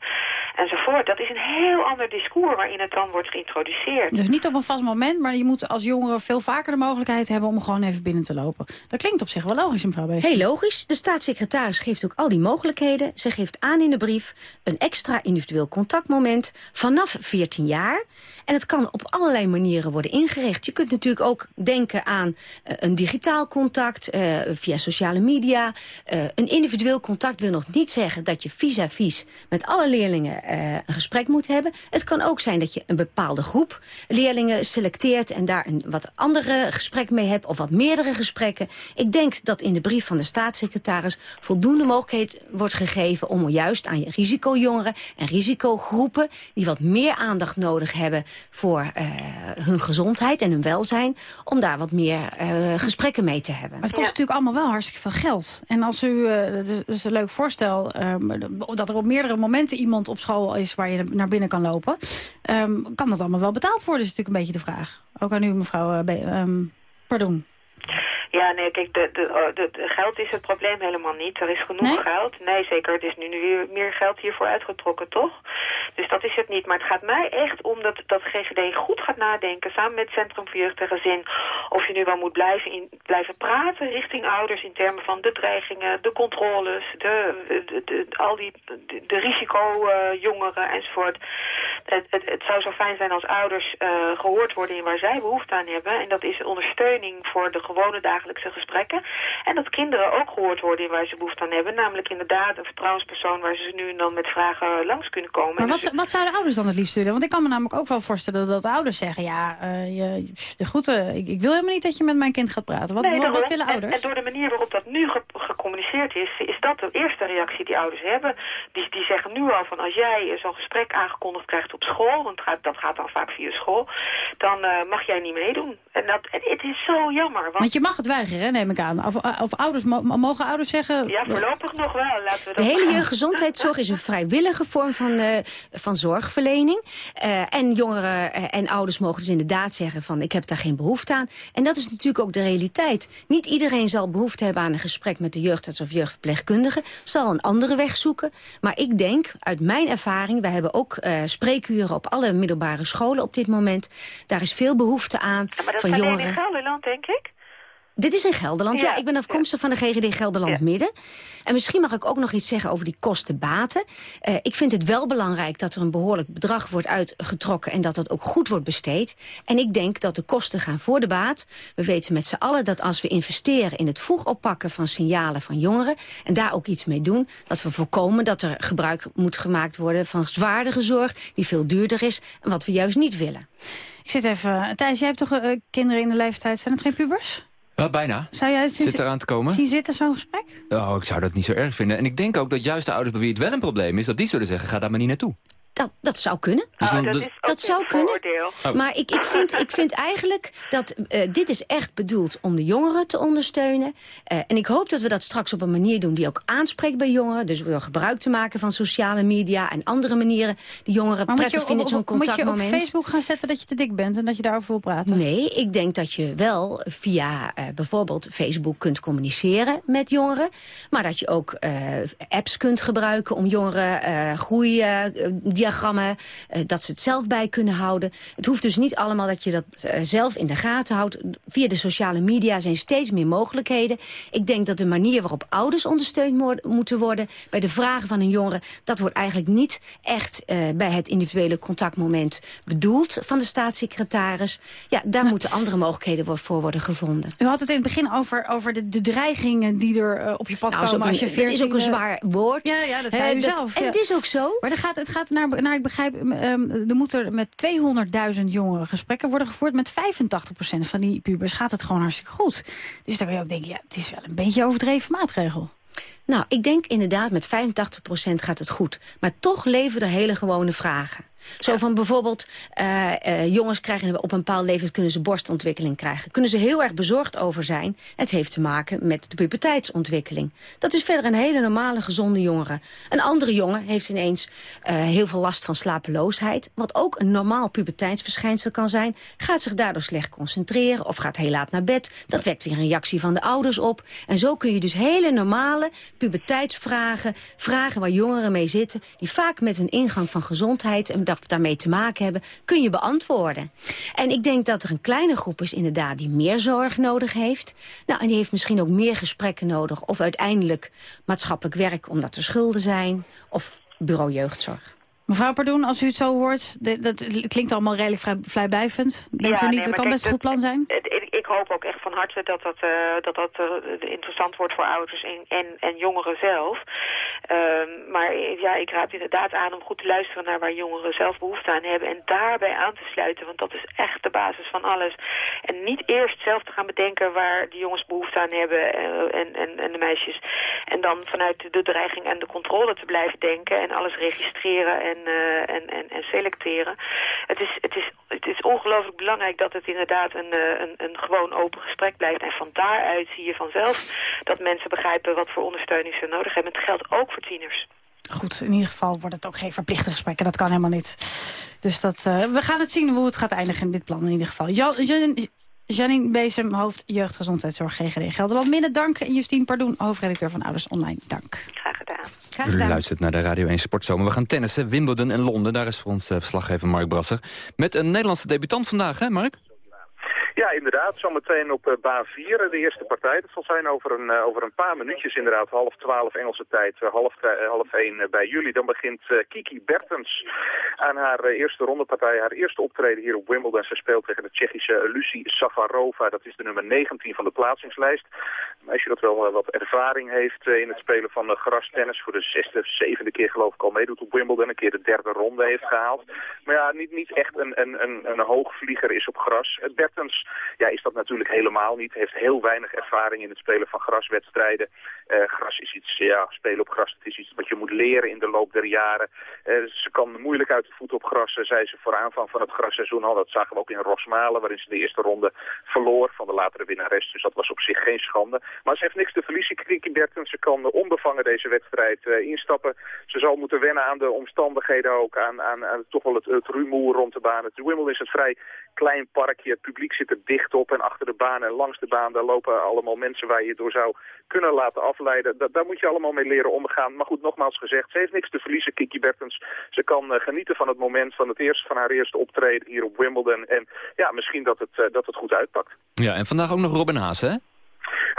Enzovoort. Dat is een heel ander discours waarin het dan wordt geïntroduceerd. Dus niet op een vast moment, maar je moet als jongere veel vaker de mogelijkheid hebben... om gewoon even binnen te lopen. Dat klinkt op zich wel logisch, mevrouw Bees. Heel logisch. De staatssecretaris geeft ook al die mogelijkheden. Ze geeft aan in de brief een extra individueel contactmoment vanaf 14 jaar. En het kan op allerlei manieren worden ingericht. Je kunt natuurlijk ook denken aan uh, een digitaal contact uh, via sociale media. Uh, een individueel contact wil nog niet zeggen dat je vis-à-vis met alle leerlingen een gesprek moet hebben. Het kan ook zijn dat je een bepaalde groep leerlingen selecteert en daar een wat andere gesprek mee hebt of wat meerdere gesprekken. Ik denk dat in de brief van de staatssecretaris voldoende mogelijkheid wordt gegeven om juist aan je risicojongeren en risicogroepen die wat meer aandacht nodig hebben voor uh, hun gezondheid en hun welzijn... om daar wat meer uh, gesprekken mee te hebben. Maar het kost natuurlijk allemaal wel hartstikke veel geld. En als u, uh, dat, is, een leuk voorstel, um, dat er op meerdere momenten iemand op school is... waar je naar binnen kan lopen, um, kan dat allemaal wel betaald worden, is natuurlijk een beetje de vraag. Ook aan u, mevrouw, um, pardon. Ja, nee, kijk, de, de, de, de, geld is het probleem helemaal niet. Er is genoeg nee? geld. Nee, zeker. Het is nu, nu meer geld hiervoor uitgetrokken, toch? Dus dat is het niet. Maar het gaat mij echt om dat, dat GGD goed gaat nadenken... samen met Centrum voor Jeugd en Gezin... of je nu wel moet blijven, in, blijven praten richting ouders... in termen van de dreigingen, de controles... De, de, de al die de, de risicojongeren uh, enzovoort. Het, het, het, zou zo fijn zijn als ouders uh, gehoord worden... in waar zij behoefte aan hebben. En dat is ondersteuning voor de gewone dagelijkse gesprekken. En dat kinderen ook gehoord worden in waar ze behoefte aan hebben. Namelijk inderdaad een vertrouwenspersoon... waar ze nu en dan met vragen langs kunnen komen. Maar wat, wat zouden ouders dan het liefst willen? Want ik kan me namelijk ook wel voorstellen dat ouders zeggen... ja, uh, je, de groeten, ik, ik, wil helemaal niet dat je met mijn kind gaat praten. Wat, nee, wat, wat willen ouders? En, en, door de manier waarop dat nu ge gecommuniceerd is... is dat de eerste reactie die ouders hebben. Die, die zeggen nu al van als jij zo'n gesprek aangekondigd krijgt op school... want gaat, dat gaat dan vaak via school... dan uh, mag jij niet meedoen. En dat, en het is zo jammer. Want, want je mag het weigeren, neem ik aan. Of, of ouders, mogen ouders zeggen... Ja, voorlopig nog wel. Laten we de hele jeugdgezondheidszorg is een vrijwillige vorm van, uh, van zorgverlening. Uh, en jongeren uh, en ouders mogen dus inderdaad zeggen van ik heb daar geen behoefte aan. En dat is natuurlijk ook de realiteit. Niet iedereen zal behoefte hebben aan een gesprek met de jeugdarts of jeugdverpleegkundige. Zal een andere weg zoeken. Maar ik denk, uit mijn ervaring, wij hebben ook spreekuren op alle middelbare scholen op dit moment. Daar is veel behoefte aan ja, maar dat van zijn jongeren. in Gelderland, denk ik. Dit is in Gelderland. Ja, ja ik ben afkomstig ja. van de GGD Gelderland ja. Midden. En misschien mag ik ook nog iets zeggen over die kosten-baten. Uh, ik vind het wel belangrijk dat er een behoorlijk bedrag wordt uitgetrokken... en dat dat ook goed wordt besteed. En ik denk dat de kosten gaan voor de baat. We weten met z'n allen dat als we investeren in het vroeg oppakken van signalen van jongeren... en daar ook iets mee doen, dat we voorkomen dat er gebruik moet gemaakt worden... van zwaardere zorg die veel duurder is en wat we juist niet willen. Ik zit even... Thijs, jij hebt toch uh, kinderen in de leeftijd? Zijn het geen pubers? Ja, bijna. Zou jij het Zit eraan te komen. Zien zitten zo'n gesprek? Oh, ik zou dat niet zo erg vinden. En ik denk ook dat juist de ouders bij wie het wel een probleem is... dat die zullen zeggen, ga daar maar niet naartoe. Dat, dat zou kunnen. Dus dan, oh, dat, dus- is dat zou kunnen. Oh. Maar ik, ik, vind, ik vind eigenlijk dat uh, dit is echt bedoeld om de jongeren te ondersteunen. Uh, en ik hoop dat we dat straks op een manier doen die ook aanspreekt bij jongeren. Dus door gebruik te maken van sociale media en andere manieren die jongeren maar prettig vinden zo'n contactmoment. Moet je op Facebook gaan zetten dat je te dik bent en dat je daarover wil praten? Nee, ik denk dat je wel via uh, bijvoorbeeld Facebook kunt communiceren met jongeren. Maar dat je ook apps kunt gebruiken om jongeren groeidiagrammen uh, dat ze het zelf bij kunnen houden. Het hoeft dus niet allemaal dat je dat uh, zelf in de gaten houdt. Via de sociale media zijn steeds meer mogelijkheden. Ik denk dat de manier waarop ouders ondersteund moeten worden... bij de vragen van een jongere... dat wordt eigenlijk niet echt uh, bij het individuele contactmoment bedoeld... van de staatssecretaris. Ja, daar moeten andere mogelijkheden voor worden gevonden. U had het in het begin over, over de, de dreigingen die er op je pad nou, komen. Een, als je 14, is ook een zwaar woord. Ja, ja dat zei u dat, zelf. En ja. het is ook zo. Maar het gaat, het gaat naar, naar ik begrijp, um, er moeten met 200.000 jongeren gesprekken worden gevoerd. Met 85% van die pubers gaat het gewoon hartstikke goed. Dus dan kan je ook denken, ja, het is wel een beetje overdreven maatregel. Nou, ik denk inderdaad met 85% gaat het goed. Maar toch leven er hele gewone vragen. Zo van bijvoorbeeld, eh, eh, jongens krijgen op een bepaald leeftijd kunnen ze borstontwikkeling krijgen. Kunnen ze heel erg bezorgd over zijn. Het heeft te maken met de puberteitsontwikkeling. Dat is verder een hele normale, gezonde jongere. Een andere jongen heeft ineens eh, heel veel last van slapeloosheid. Wat ook een normaal puberteitsverschijnsel kan zijn. Gaat zich daardoor slecht concentreren of gaat heel laat naar bed. Dat wekt weer een reactie van de ouders op. En zo kun je dus hele normale puberteitsvragen... vragen waar jongeren mee zitten... die vaak met een ingang van gezondheid... en daarmee te maken hebben, kun je beantwoorden. En ik denk dat er een kleine groep is inderdaad die meer zorg nodig heeft. Nou, en die heeft misschien ook meer gesprekken nodig... of uiteindelijk maatschappelijk werk omdat er schulden zijn... of bureau jeugdzorg. Mevrouw Pardoen, als u het zo hoort, dat klinkt allemaal redelijk vrij, vrijblijvend. Denkt Ja, u niet, nee, dat kan kijk, best een goed plan zijn? het- ik, ik hoop ook echt van harte dat dat, eh, dat, dat eh, interessant wordt voor ouders en, en, en jongeren zelf. Ehm, maar ja, ik raad inderdaad aan om goed te luisteren naar waar jongeren zelf behoefte aan hebben. En daarbij aan te sluiten, want dat is echt de basis van alles. En niet eerst zelf te gaan bedenken waar de jongens behoefte aan hebben eh, en, en, en de meisjes. En dan vanuit de dreiging en de controle te blijven denken en alles registreren en, eh, en, en, en selecteren. Het is, het is, het is ongelooflijk belangrijk dat het inderdaad een, eh, een, een gewoon open gesprek blijft. En van daaruit zie je vanzelf dat mensen begrijpen wat voor ondersteuning ze nodig hebben. Het geldt ook voor tieners. Goed, in ieder geval wordt het ook geen verplichte gesprekken. Dat kan helemaal niet. Dus dat, eh, we gaan het zien hoe het gaat eindigen in dit plan in ieder geval. Jan, Jan, Janine Bezem, hoofd Jeugdgezondheidszorg GGD Gelderland. Minder dank. En Justine Pardoen, hoofdredacteur van Ouders Online. Dank. Graag gedaan. Graag U gedaan. luistert naar de Radio 1 Sportzomer. We gaan tennissen, Wimbledon en Londen. Daar is voor ons eh, verslaggever Mark Brasser. Met een Nederlandse debutant vandaag, hè Mark? Ja, inderdaad. Zometeen op eh, baan 4, de eerste partij. Dat zal zijn over een, eh, over een paar minuutjes inderdaad. Half twaalf Engelse tijd, eh, half, eh, half één eh, bij jullie. Dan begint eh, Kiki Bertens aan haar eh, eerste rondepartij. Haar eerste optreden hier op Wimbledon. Ze speelt tegen de Tsjechische Lucie Safarova. Dat is de nummer 19 van de plaatsingslijst. Een meisje dat wel eh, wat ervaring heeft eh, in het spelen van grastennis. Voor de zesde, zevende keer geloof ik al meedoet op Wimbledon. Een keer de derde ronde heeft gehaald. Maar ja, niet, niet echt een, een, een, een hoogvlieger is op gras. Eh, Bertens ja, is dat natuurlijk helemaal niet. Heeft heel weinig ervaring in het spelen van graswedstrijden. Eh, gras is iets, ja, spelen op gras, het is iets wat je moet leren in de loop der jaren. Eh, ze kan moeilijk uit de voet op gras, eh, zei ze voor aanvang van het grasseizoen al. Dat zagen we ook in Rosmalen, waarin ze de eerste ronde verloor van de latere winnares. Dus dat was op zich geen schande. Maar ze heeft niks te verliezen, Kiki Bertens. Ze kan onbevangen deze wedstrijd instappen. Ze zal moeten wennen aan de omstandigheden ook, aan, aan, toch wel het, het rumoer rond de baan. Het Wimbledon is een vrij klein parkje, het publiek zit er dicht op en achter de baan en langs de baan, daar lopen allemaal mensen waar je door zou kunnen laten afleiden. Da daar moet je allemaal mee leren omgaan. Maar goed, nogmaals gezegd, ze heeft niks te verliezen, Kiki Bertens. Ze kan eh, genieten van het moment van, het eerste, van haar eerste optreden hier op Wimbledon. En ja, misschien dat het, eh, dat het goed uitpakt. Ja, en vandaag ook nog Robin Haase, hè?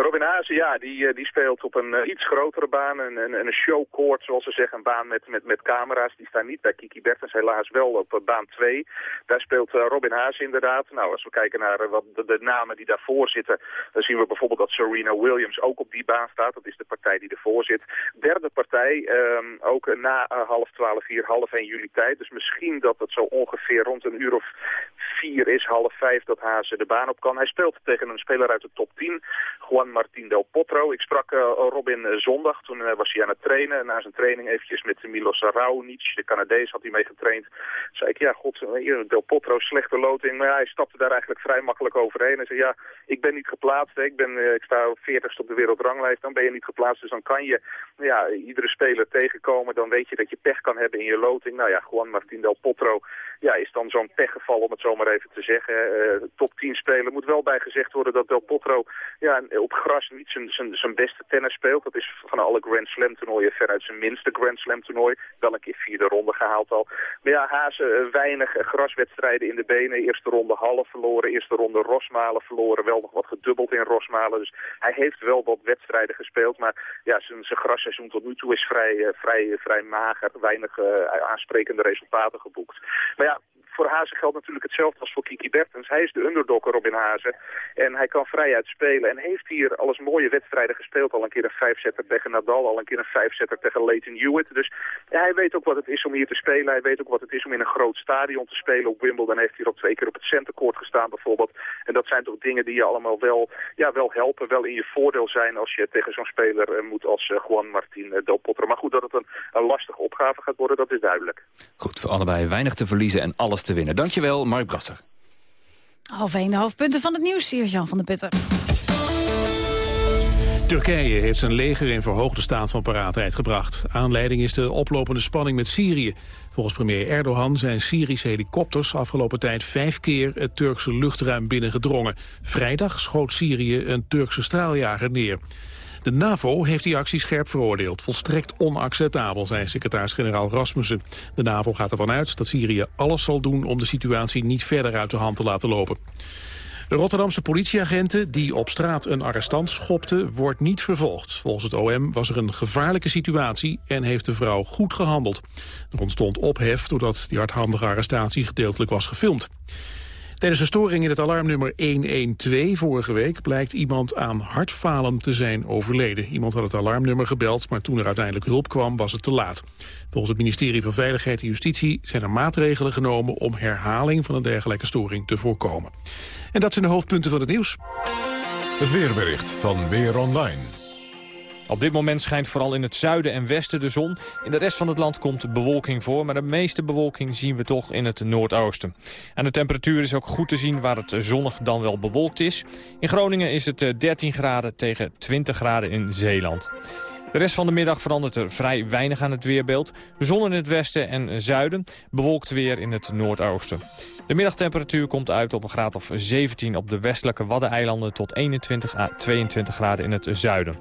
Robin Haase, ja, die, eh, die speelt op een eh, iets grotere baan, een, een, een showcourt, zoals ze zeggen, een baan met, met, met camera's. Die staan niet bij Kiki Bertens, helaas wel op eh, baan 2. Daar speelt Robin Haase inderdaad. Nou, als we kijken naar wat de, namen die daarvoor zitten, dan zien we bijvoorbeeld dat Serena Williams ook op die baan staat. Dat is de partij die ervoor zit. Derde partij, ehm, ook na half twaalf hier, half 1 juli tijd. Dus misschien dat het zo ongeveer rond een uur of vier is, half vijf, dat Haase de baan op kan. Hij speelt tegen een speler uit de top 10, Juan Martín del Potro. Ik sprak eh, Robin eh, zondag, toen eh, was hij aan het trainen. Na zijn training eventjes met Milos Raonic, de Canadees, had hij mee getraind. zei ik, ja, god, del Potro, slechte loting. Maar ja, hij stapte daar eigenlijk vrij makkelijk overheen. Hij zei, ja, ik ben niet geplaatst. Ik, ben, ik sta 40ste op de wereldranglijst. Dan ben je niet geplaatst, dus dan kan je ja, iedere speler tegenkomen. Dan weet je dat je pech kan hebben in je loting. Nou ja, Juan Martín del Potro ja, is dan zo'n pechgeval, om het zo maar even te zeggen. Top 10 speler moet wel bij gezegd worden dat Del Potro ja, op gras niet zijn, beste tennis speelt. Dat is van alle Grand Slam toernooien veruit zijn minste Grand Slam toernooi. Wel een keer vierde ronde gehaald al. Maar ja, Hazen eh, weinig eh, graswedstrijden in de benen. Eerste ronde half verloren, eerste ronde Rosmalen verloren. Wel nog wat gedubbeld in Rosmalen. Dus hij heeft wel wat wedstrijden gespeeld. Maar ja, zijn, zijn grasseizoen tot nu toe is vrij, eh, vrij, vrij mager. Weinig aansprekende resultaten geboekt. Maar ja, voor Hazen geldt natuurlijk hetzelfde als voor Kiki Bertens. Hij is de underdog Robin Hazen. En hij kan vrijuit spelen. En heeft hier alles mooie wedstrijden gespeeld. Al een keer een vijfzetter tegen Nadal. Al een keer een vijfzetter tegen Leighton Hewitt. Dus hij weet ook wat het is om hier te spelen. Hij weet ook wat het is om in een groot stadion te spelen. Op Wimbledon heeft hij er ook twee keer op het centercourt gestaan bijvoorbeeld. En dat zijn toch dingen die je allemaal wel, ja, wel helpen. Wel in je voordeel zijn als je tegen zo'n speler eh, moet als uh, Juan Martín uh, Del Potro. Maar goed, dat het een, een lastige opgave gaat worden, dat is duidelijk. Goed, voor allebei weinig te verliezen en alles te winnen. Dankjewel, Mark Brasser. Half één de hoofdpunten van het nieuws. Hier is Jan van der Putten. Turkije heeft zijn leger in verhoogde staat van paraatheid gebracht. Aanleiding is de oplopende spanning met Syrië. Volgens premier Erdogan zijn Syrische helikopters afgelopen tijd vijf keer het Turkse luchtruim binnengedrongen. Vrijdag schoot Syrië een Turkse straaljager neer. De NAVO heeft die actie scherp veroordeeld. Volstrekt onacceptabel, zei secretaris-generaal Rasmussen. De NAVO gaat ervan uit dat Syrië alles zal doen om de situatie niet verder uit de hand te laten lopen. De Rotterdamse politieagenten die op straat een arrestant schopte, wordt niet vervolgd. Volgens het OM was er een gevaarlijke situatie en heeft de vrouw goed gehandeld. Er ontstond ophef doordat die hardhandige arrestatie gedeeltelijk was gefilmd. Tijdens een storing in het alarmnummer 112 vorige week blijkt iemand aan hartfalen te zijn overleden. Iemand had het alarmnummer gebeld, maar toen er uiteindelijk hulp kwam was het te laat. Volgens het ministerie van Veiligheid en Justitie zijn er maatregelen genomen om herhaling van een dergelijke storing te voorkomen. En dat zijn de hoofdpunten van het nieuws. Het weerbericht van Weer Online. Op dit moment schijnt vooral in het zuiden en westen de zon. In de rest van het land komt bewolking voor, maar de meeste bewolking zien we toch in het noordoosten. En de temperatuur is ook goed te zien waar het zonnig dan wel bewolkt is. In Groningen is het 13 graden tegen 20 graden in Zeeland. De rest van de middag verandert er vrij weinig aan het weerbeeld. Zon in het westen en zuiden, bewolkt weer in het noordoosten. De middagtemperatuur komt uit op een graad of 17 op de westelijke Waddeneilanden... tot 21 à 22 graden in het zuiden.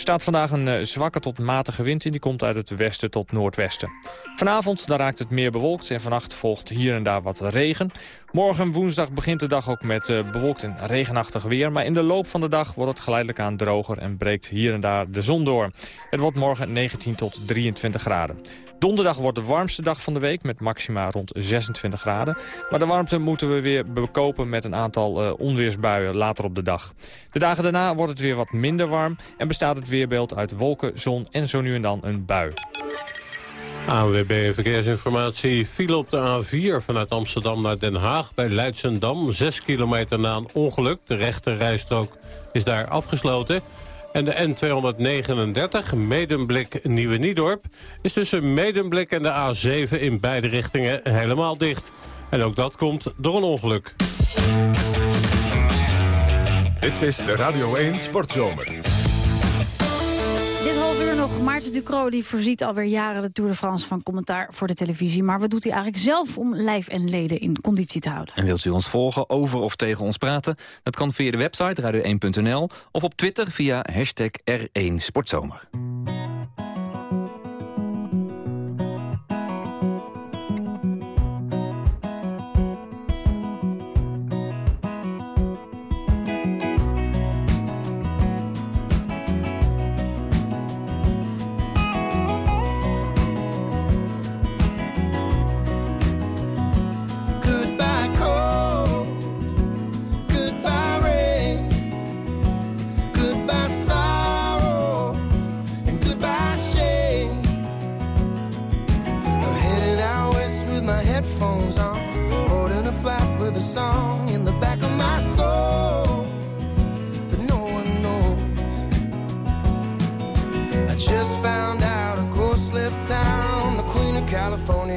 Staat vandaag een uh, zwakke tot matige wind in. Die komt uit het westen tot noordwesten. Vanavond daar raakt het meer bewolkt en vannacht volgt hier en daar wat regen. Morgen woensdag begint de dag ook met uh, bewolkt en regenachtig weer. Maar in de loop van de dag wordt het geleidelijk aan droger en breekt hier en daar de zon door. Het wordt morgen 19 tot 23 graden. Donderdag wordt de warmste dag van de week met maxima rond 26 graden. Maar de warmte moeten we weer bekopen met een aantal uh, onweersbuien later op de dag. De dagen daarna wordt het weer wat minder warm en bestaat het weerbeeld uit wolken, zon en zo nu en dan een bui. ANWB Verkeersinformatie viel op de A4 vanuit Amsterdam naar Den Haag bij Leidsendam. 6 kilometer na een ongeluk. De rechte rijstrook is daar afgesloten. En de N239, Medemblik Nieuwe Niedorp... is tussen Medemblik en de A7 in beide richtingen helemaal dicht. En ook dat komt door een ongeluk. Dit is de Radio 1 Sportzomer. Maarten Ducro die voorziet alweer jaren de Tour de France van commentaar voor de televisie. Maar wat doet hij eigenlijk zelf om lijf en leden in conditie te houden? En wilt u ons volgen, over of tegen ons praten? Dat kan via de website radio1.nl of op Twitter via hashtag R1 Sportzomer.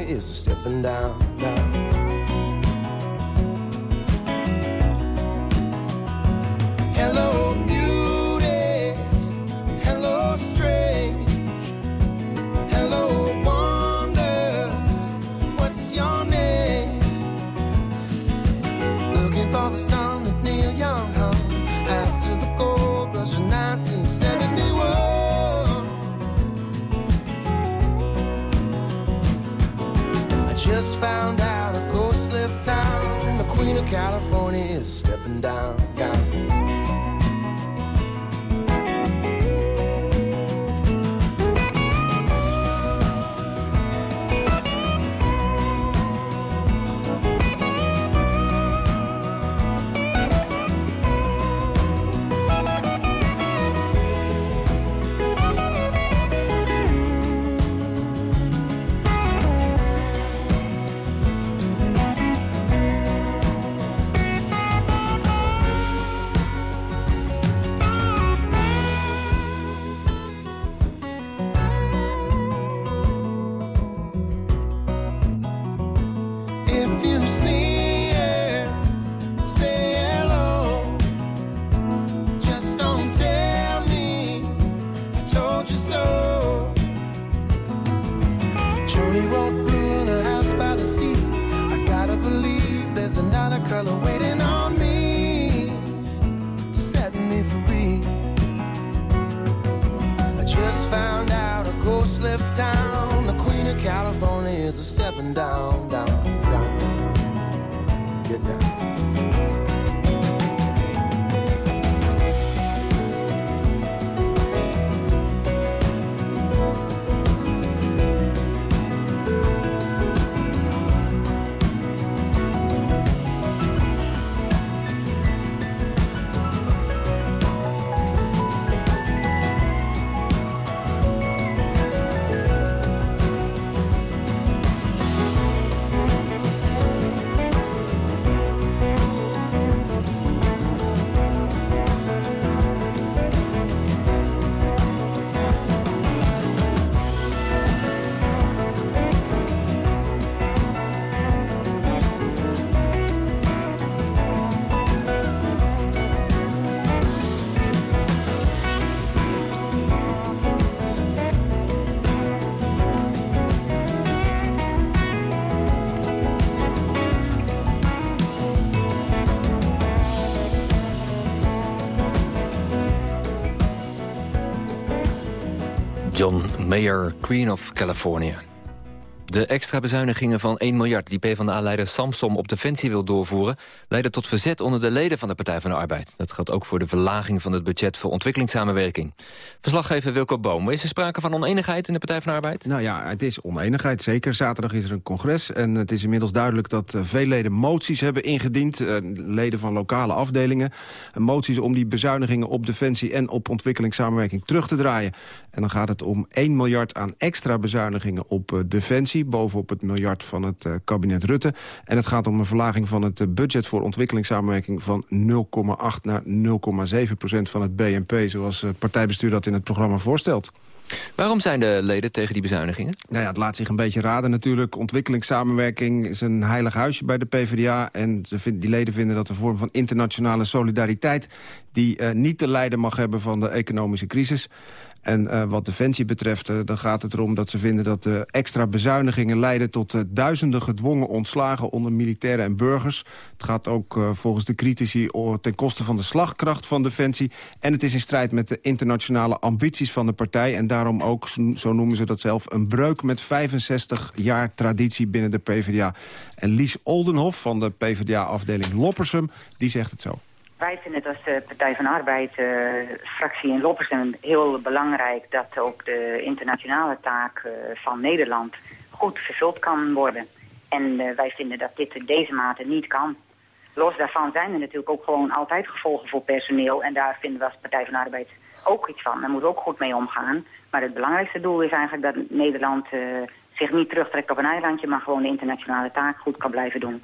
is stepping down, down. Mayer, Queen of California. De extra bezuinigingen van 1 miljard die PvdA-leider Samsom op Defensie wil doorvoeren... leiden tot verzet onder de leden van de Partij van de Arbeid. Dat geldt ook voor de verlaging van het budget voor ontwikkelingssamenwerking. Verslaggever Wilco Boom, is er sprake van oneenigheid in de Partij van de Arbeid? Nou ja, het is oneenigheid, zeker. Zaterdag is er een congres en het is inmiddels duidelijk... dat eh, veel leden moties hebben ingediend, eh, leden van lokale afdelingen. Moties om die bezuinigingen op Defensie en op ontwikkelingssamenwerking terug te draaien. En dan gaat het om 1 miljard aan extra bezuinigingen op eh, Defensie bovenop het miljard van het uh, kabinet Rutte. En het gaat om een verlaging van het uh, budget voor ontwikkelingssamenwerking... van 0,8 naar 0,7 procent van het BNP... zoals het partijbestuur dat in het programma voorstelt. Waarom zijn de leden tegen die bezuinigingen? Nou ja, het laat zich een beetje raden natuurlijk. Ontwikkelingssamenwerking is een heilig huisje bij de PvdA. En ze vind, die leden vinden dat een vorm van internationale solidariteit... die uh, niet te lijden mag hebben van de economische crisis. En uh, wat Defensie betreft, uh, dan gaat het erom dat ze vinden... dat de extra bezuinigingen leiden tot duizenden gedwongen ontslagen... onder militairen en burgers. Het gaat ook volgens de critici ten koste van de slagkracht van Defensie. En het is in strijd met de internationale ambities van de partij. En daarom ook, zo noemen ze dat zelf... een breuk met 65 jaar traditie binnen de PvdA. En Lies Oldenhof van de PvdA-afdeling Loppersum, die zegt het zo. Wij vinden het als de Partij van Arbeid, uh, fractie in Loppersum, heel belangrijk dat ook de internationale taak uh, van Nederland goed vervuld kan worden. En uh, wij vinden dat dit in deze mate niet kan. Los daarvan zijn er natuurlijk ook gewoon altijd gevolgen voor personeel. En daar vinden we als Partij van Arbeid ook iets van. Daar moeten we ook goed mee omgaan. Maar het belangrijkste doel is eigenlijk dat Nederland zich niet terugtrekt op een eilandje... maar gewoon de internationale taak goed kan blijven doen.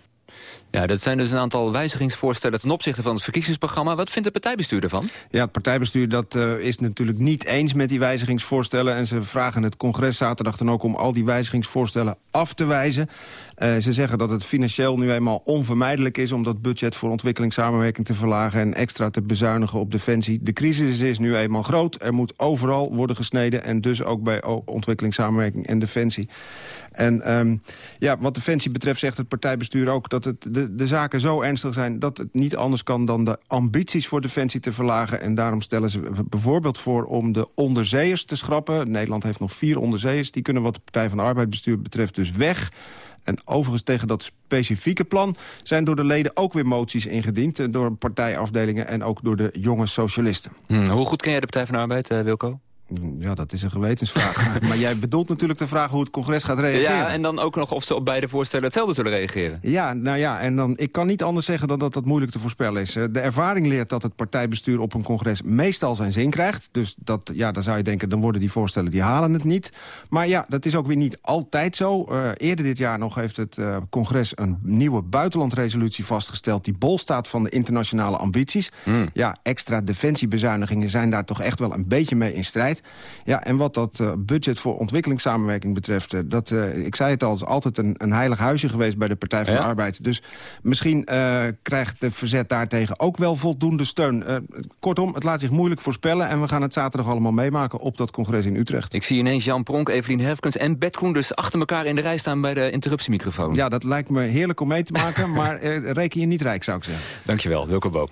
Ja, dat zijn dus een aantal wijzigingsvoorstellen ten opzichte van het verkiezingsprogramma. Wat vindt het partijbestuur ervan? Ja, het partijbestuur dat, uh, is natuurlijk niet eens met die wijzigingsvoorstellen. En ze vragen het congres zaterdag dan ook om al die wijzigingsvoorstellen af te wijzen. Uh, ze zeggen dat het financieel nu eenmaal onvermijdelijk is... om dat budget voor ontwikkelingssamenwerking te verlagen... en extra te bezuinigen op defensie. De crisis is nu eenmaal groot. Er moet overal worden gesneden. En dus ook bij ontwikkelingssamenwerking en defensie. En um, ja, wat Defensie betreft zegt het partijbestuur ook... dat het de, zaken zo ernstig zijn dat het niet anders kan... dan de ambities voor Defensie te verlagen. En daarom stellen ze bijvoorbeeld voor om de onderzeeërs te schrappen. Nederland heeft nog vier onderzeeërs. Die kunnen wat de Partij van de Arbeid bestuur betreft dus weg... En overigens tegen dat specifieke plan zijn door de leden ook weer moties ingediend. Door partijafdelingen en ook door de jonge socialisten. Hmm, hoe goed ken jij de Partij van de Arbeid, uh, Wilco? Ja, dat is een gewetensvraag. maar jij bedoelt natuurlijk de vraag hoe het congres gaat reageren. Ja, en dan ook nog of ze op beide voorstellen hetzelfde zullen reageren. Ja, nou ja, en dan, ik kan niet anders zeggen dan dat dat moeilijk te voorspellen is. De ervaring leert dat het partijbestuur op een congres meestal zijn zin krijgt. Dus dat, ja, dan zou je denken, dan worden die voorstellen, die halen het niet. Maar ja, dat is ook weer niet altijd zo. Uh, eerder dit jaar nog heeft het uh, congres een nieuwe buitenlandresolutie vastgesteld... die bol staat van de internationale ambities. Hmm. Ja, extra defensiebezuinigingen zijn daar toch echt wel een beetje mee in strijd. Ja, en wat dat uh, budget voor ontwikkelingssamenwerking betreft... Uh, dat, uh, ik zei het al, is altijd een, een heilig huisje geweest bij de Partij van ja. de Arbeid. Dus misschien krijgt de verzet daartegen ook wel voldoende steun. kortom, het laat zich moeilijk voorspellen... en we gaan het zaterdag allemaal meemaken op dat congres in Utrecht. Ik zie ineens Jan Pronk, Evelien Herfkens en Bert Koen... dus achter elkaar in de rij staan bij de interruptiemicrofoon. Ja, dat lijkt me heerlijk om mee te maken, maar reken je niet rijk, zou ik zeggen. Dankjewel, Wilco Bo.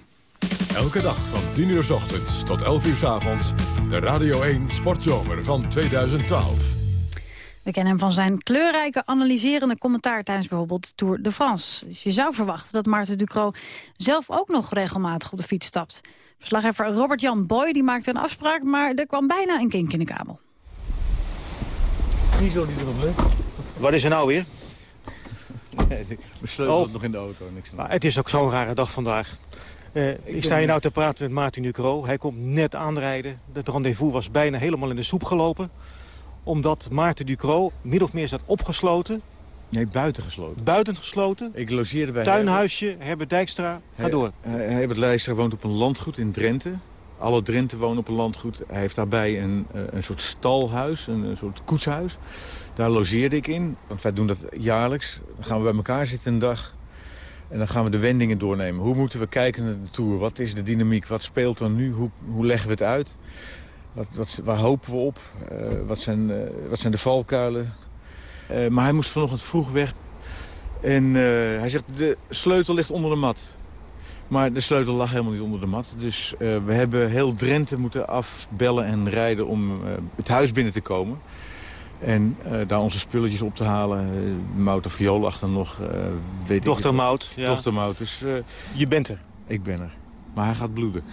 Elke dag van 10 uur s ochtends tot 11 uur s avonds. De Radio 1 Sportzomer van 2012. We kennen hem van zijn kleurrijke analyserende commentaar tijdens bijvoorbeeld Tour de France. Dus je zou verwachten dat Maarten Ducro zelf ook nog regelmatig op de fiets stapt. Verslaggever Robert-Jan Boy die maakte een afspraak, maar er kwam bijna een kink in de kabel. Niet zo niet erop leuk. Wat is er nou weer? Nee, we sleutelen oh. nog in de auto. Niks maar het is ook zo'n rare dag vandaag. Uh, ik, ik sta hier nou te praten met Maarten Ducro. Hij komt net aanrijden. Het rendezvous was bijna helemaal in de soep gelopen. Omdat Maarten Ducro min of meer staat opgesloten. Nee, buitengesloten. Buitengesloten? Ik logeerde bij Tuinhuisje, Herbert, Herbert Dijkstra. Ga Her door. Herbert Dijkstra woont op een landgoed in Drenthe. Alle Drenthe wonen op een landgoed. Hij heeft daarbij een, een soort stalhuis, een, een soort koetshuis. Daar logeerde ik in, want wij doen dat jaarlijks. Dan gaan we bij elkaar zitten een dag. En dan gaan we de wendingen doornemen. Hoe moeten we kijken naar de Tour? Wat is de dynamiek? Wat speelt er nu? Hoe, hoe leggen we het uit? Wat, wat, waar hopen we op? Uh, wat, zijn, uh, wat zijn de valkuilen? Uh, maar hij moest vanochtend vroeg weg. En hij zegt, de sleutel ligt onder de mat. Maar de sleutel lag helemaal niet onder de mat. Dus we hebben heel Drenthe moeten afbellen en rijden om het huis binnen te komen. En uh, daar onze spulletjes op te halen. Uh, Mout of viool achter nog. Uh, weet Dochter ik Mout. Ja. Dochter Mout. Dus, je bent er? Ik ben er. Maar hij gaat bloeden.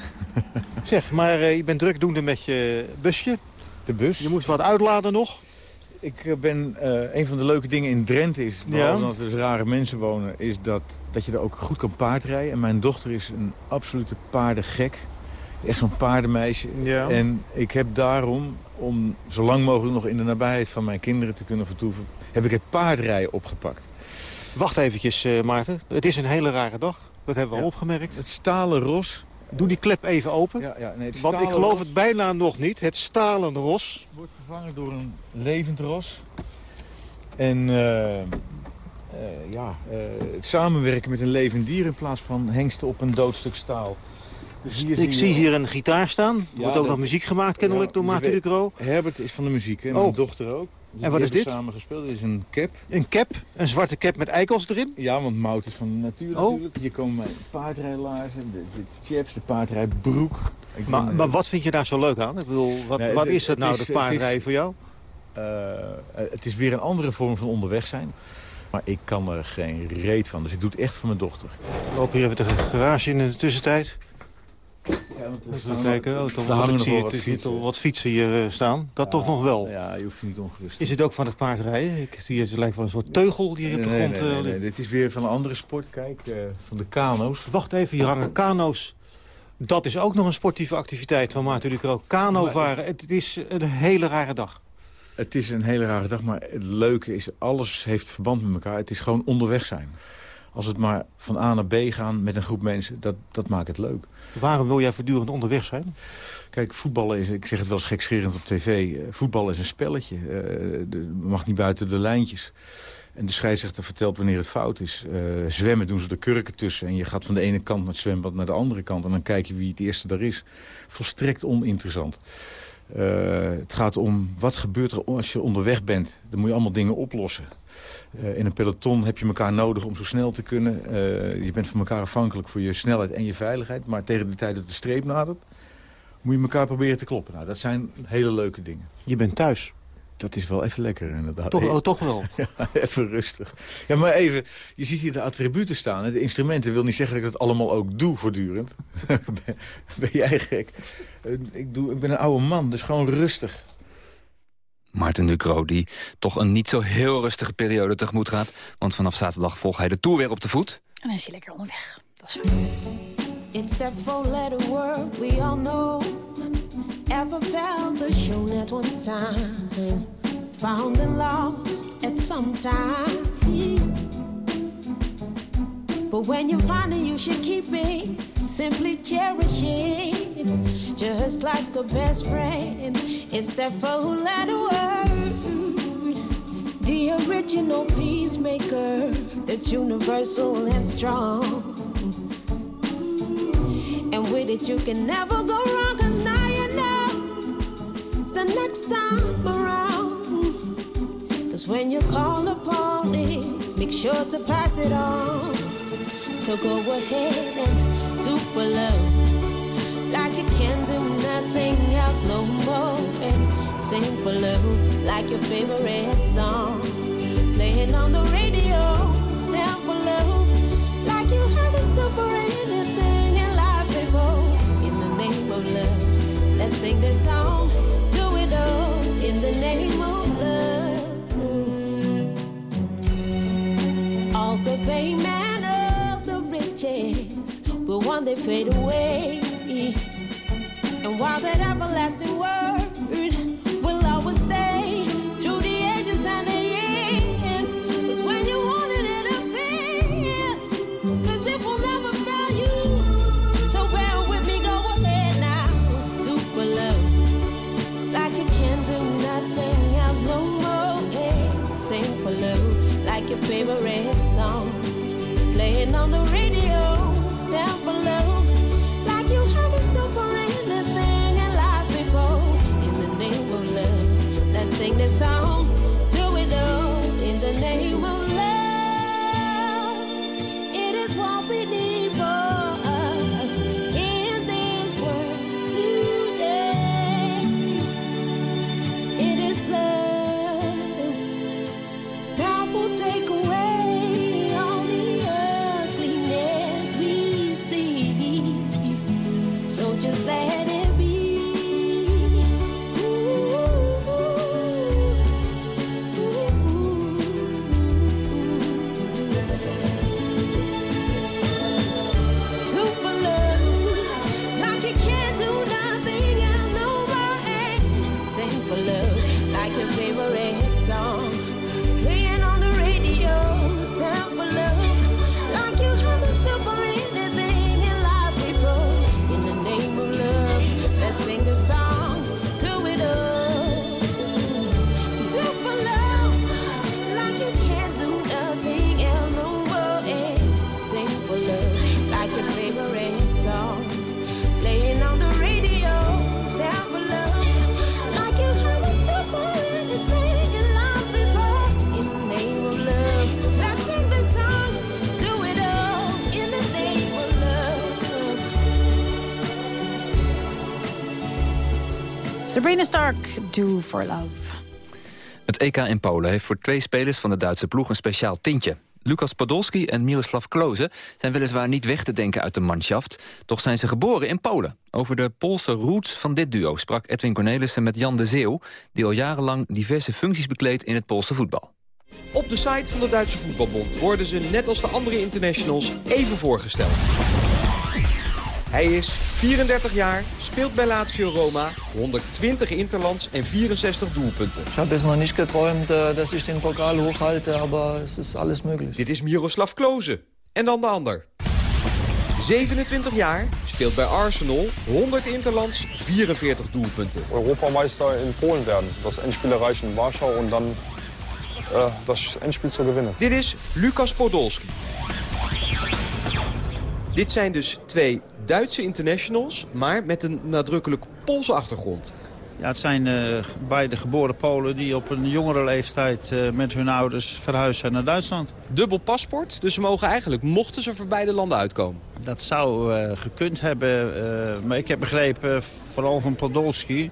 zeg, maar je bent drukdoende met je busje. De bus. Je moet wat uitladen nog. Ik ben, een van de leuke dingen in Drenthe is, ja. dat er dus rare mensen wonen, is dat, dat je er ook goed kan paardrijden. En mijn dochter is een absolute paardengek. Echt zo'n paardenmeisje. Ja. En ik heb daarom om zo lang mogelijk nog in de nabijheid van mijn kinderen te kunnen vertoeven... heb ik het paardrijden opgepakt. Wacht eventjes, uh, Maarten. Het is een hele rare dag. Dat hebben we ja. al opgemerkt. Het stalen ros. Doe die klep even open. Ja, ja, nee, Want ik geloof het bijna nog niet. Het stalen ros. Wordt vervangen door een levend ros. En uh, uh, ja, het samenwerken met een levend dier in plaats van hengsten op een doodstuk staal. Dus ik zie, hier een gitaar staan. Er ja, wordt ook dat... nog muziek gemaakt kennelijk door Maarten de Croo. Herbert is van de muziek, hè? mijn oh. dochter ook. Dus en wat is dit? samen gespeeld. Dit is een cap. Een cap? Een zwarte cap met eikels erin? Ja, want mout is van de natuur oh. natuurlijk. Hier komen mijn paardrijlaarzen, de, de chaps, de paardrijbroek. Ik maar, ben, maar wat vind je daar zo leuk aan? Ik bedoel, wat, nee, wat het, is dat nou, is, de paardrij voor jou? Uh, het is weer een andere vorm van onderweg zijn. Maar ik kan er geen reet van, dus ik doe het echt voor mijn dochter. We lopen hier even de garage in in de tussentijd. Want Even kijken, oh, toch, wat, ik zie wat, fietsen. wat fietsen hier staan. Dat ja, toch nog wel? Ja, je hoeft niet ongerust. Is het ook van het paardrijden? Ik zie het lijkt wel een soort teugel die hier op de nee, grond... Nee, nee, nee, dit is weer van een andere sport. Kijk, uh, van de kano's. Wacht even, hier hangen kano's. Dat is ook nog een sportieve activiteit van Maarten Ducro. Kano varen, het is een hele rare dag. Het is een hele rare dag, maar het leuke is... alles heeft verband met elkaar. Het is gewoon onderweg zijn. Als het maar van A naar B gaan met een groep mensen, dat, dat maakt het leuk. Waarom wil jij voortdurend onderweg zijn? Kijk, voetballen is, ik zeg het wel eens gekscherend op tv... Uh, voetballen is een spelletje. Uh, mag niet buiten de lijntjes. En de scheidsrechter vertelt wanneer het fout is. Uh, zwemmen doen ze de kurken tussen. En je gaat van de ene kant naar het zwembad naar de andere kant. En dan kijk je wie het eerste daar is. Volstrekt oninteressant. Uh, het gaat om wat gebeurt er als je onderweg bent. Dan moet je allemaal dingen oplossen. Uh, in een peloton heb je elkaar nodig om zo snel te kunnen. Uh, je bent van elkaar afhankelijk voor je snelheid en je veiligheid. Maar tegen de tijd dat de streep nadert, moet je elkaar proberen te kloppen. Nou, dat zijn hele leuke dingen. Je bent thuis. Dat is wel even lekker inderdaad. Toch, oh, toch wel? ja, even rustig. Ja, maar even, je ziet hier de attributen staan. De instrumenten wil niet zeggen dat ik dat allemaal ook doe voortdurend. ben, ben jij gek? Ik, doe, ik ben een oude man, dus gewoon rustig. Maarten Ducro, die toch een niet zo heel rustige periode tegemoet gaat. Want vanaf zaterdag volgt hij de Tour weer op de voet. En dan is hij lekker onderweg. Dat is fijn. It's that four-letter word we all know. Ever felt the show at one time. Found and lost at some time. But when you find it, you should keep it. Simply cherishing. Just like a best friend It's that four letter word, the original peacemaker, that's universal and strong. And with it, you can never go wrong, cause now you know the next time around. Cause when you call upon it, make sure to pass it on. So go ahead and do for love like you can do nothing else no more. And sing for love like your favorite song. Playing on the radio, stand for love like you haven't stood for anything in life before. Oh, in the name of love, let's sing this song. Will one day fade away. And while that everlasting sound. Do for Love. Het EK in Polen heeft voor twee spelers van de Duitse ploeg een speciaal tintje. Lucas Podolski en Miroslav Klose zijn weliswaar niet weg te denken uit de manschaft. Toch zijn ze geboren in Polen. Over de Poolse roots van dit duo sprak Edwin Cornelissen met Jan de Zeeuw... die al jarenlang diverse functies bekleedt in het Poolse voetbal. Op de site van de Duitse Voetbalbond worden ze net als de andere internationals even voorgesteld. Hij is 34 jaar, speelt bij Lazio Roma, 120 interlands en 64 doelpunten. Ich habe jetzt noch nicht geträumt, äh, dass ich den Pokal hochhalte, aber es ist alles möglich. Dit is Miroslav Klose. En dan de ander. 27 jaar, speelt bij Arsenal, 100 interlands, 44 doelpunten. Europameister in Polen werden, das Endspiel erreichen in Warschau und dann äh, das Endspiel zu gewinnen. Dit is Lucas Podolski. Dit zijn dus twee Duitse internationals, maar met een nadrukkelijk Poolse achtergrond. Ja, het zijn eh, beide geboren Polen die op een jongere leeftijd eh, met hun ouders verhuisd zijn naar Duitsland. Dubbel paspoort, dus ze mogen eigenlijk, mochten ze voor beide landen uitkomen. Dat zou eh, gekund hebben, maar ik heb begrepen, vooral van Podolski...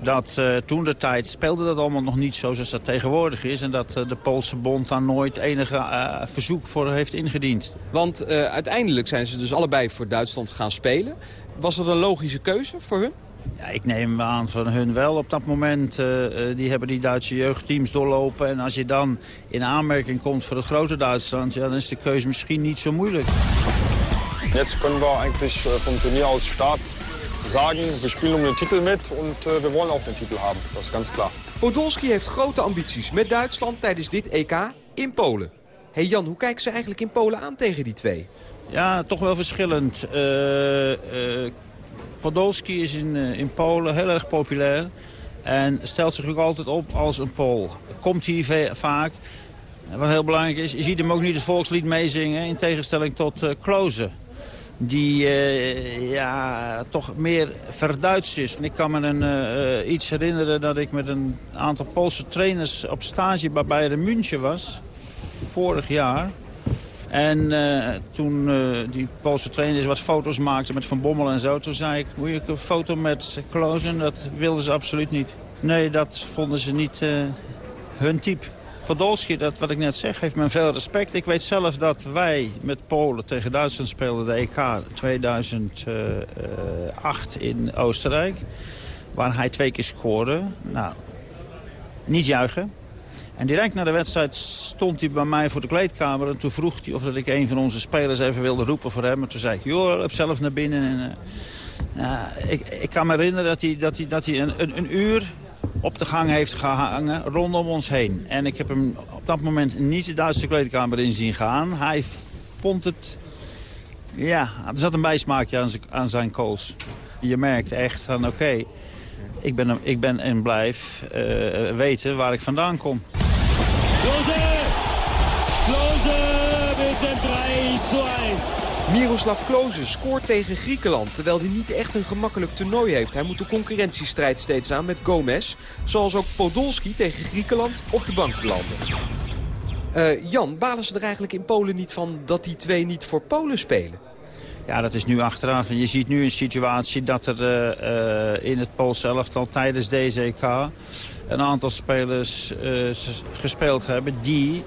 dat eh, toen de tijd speelde dat allemaal nog niet zo zoals dat tegenwoordig is... en dat eh, de Poolse bond daar nooit enige eh, verzoek voor heeft ingediend. Want eh, uiteindelijk zijn ze dus allebei voor Duitsland gaan spelen. Was dat een logische keuze voor hun? Ja, ik neem aan van hun wel op dat moment. eh, eh, die hebben die Duitse jeugdteams doorlopen. En als je dan in aanmerking komt voor het grote Duitsland... Ja, dan is de keuze misschien niet zo moeilijk. Jetzt können wir eigentlich äh, vom Turnier aus Start sagen, wir spielen um den Titel mit und äh, wir wollen auch den Titel haben. Das ist ganz klar. Podolski heeft grote ambities met Duitsland tijdens dit EK in Polen. hey Jan, hoe kijken ze eigenlijk in Polen aan tegen die twee? Ja, toch wel verschillend. Eh, eh, Podolski is in, eh, in Polen heel erg populair. En stelt zich ook altijd op als een Pool. Komt hier vaak. En Wat heel belangrijk is, je ziet hem ook niet het volkslied meezingen... in tegenstelling tot eh Kloze. Die eh, ja, toch meer verduits is. Ik kan me een, eh, eh, iets herinneren dat ik met een aantal Poolse trainers... op stage bij Bayern München was. Vorig jaar. En toen die Poolse trainers wat foto's maakten met Van Bommel en zo... toen zei ik, moet je een foto met Klozen? Dat wilden ze absoluut niet. Nee, dat vonden ze niet hun type. Podolski, dat wat ik net zeg, heeft men veel respect. Ik weet zelf dat wij met Polen tegen Duitsland speelden de EK 2008 in Oostenrijk. Waar hij twee keer scoorde. Nou, niet juichen. En direct na de wedstrijd stond hij bij mij voor de kleedkamer. En toen vroeg hij of dat ik een van onze spelers even wilde roepen voor hem. En toen zei ik, joh, loop zelf naar binnen. En, eh, ik, ik kan me herinneren dat hij, dat hij, dat hij een, een uur op de gang heeft gehangen rondom ons heen. En ik heb hem op dat moment niet de Duitse kleedkamer in zien gaan. Hij vond het... Ja, er zat een bijsmaakje aan, zijn- kools. Je merkt echt van, oké, ik, ben, ik ben en blijf eh, weten waar ik vandaan kom. Klose! Mit dem 3 zu 1. Miroslav Klose scoort tegen Griekenland, terwijl hij niet echt een gemakkelijk toernooi heeft. Hij moet de concurrentiestrijd steeds aan met Gomez, zoals ook Podolski tegen Griekenland op de bank belanden. Eh, Jan, balen ze er eigenlijk in Polen niet van dat die twee niet voor Polen spelen? Ja, dat is nu achteraf. Je ziet nu een situatie dat er eh, eh, in het Poolse elftal tijdens deze EK... een aantal spelers gespeeld hebben die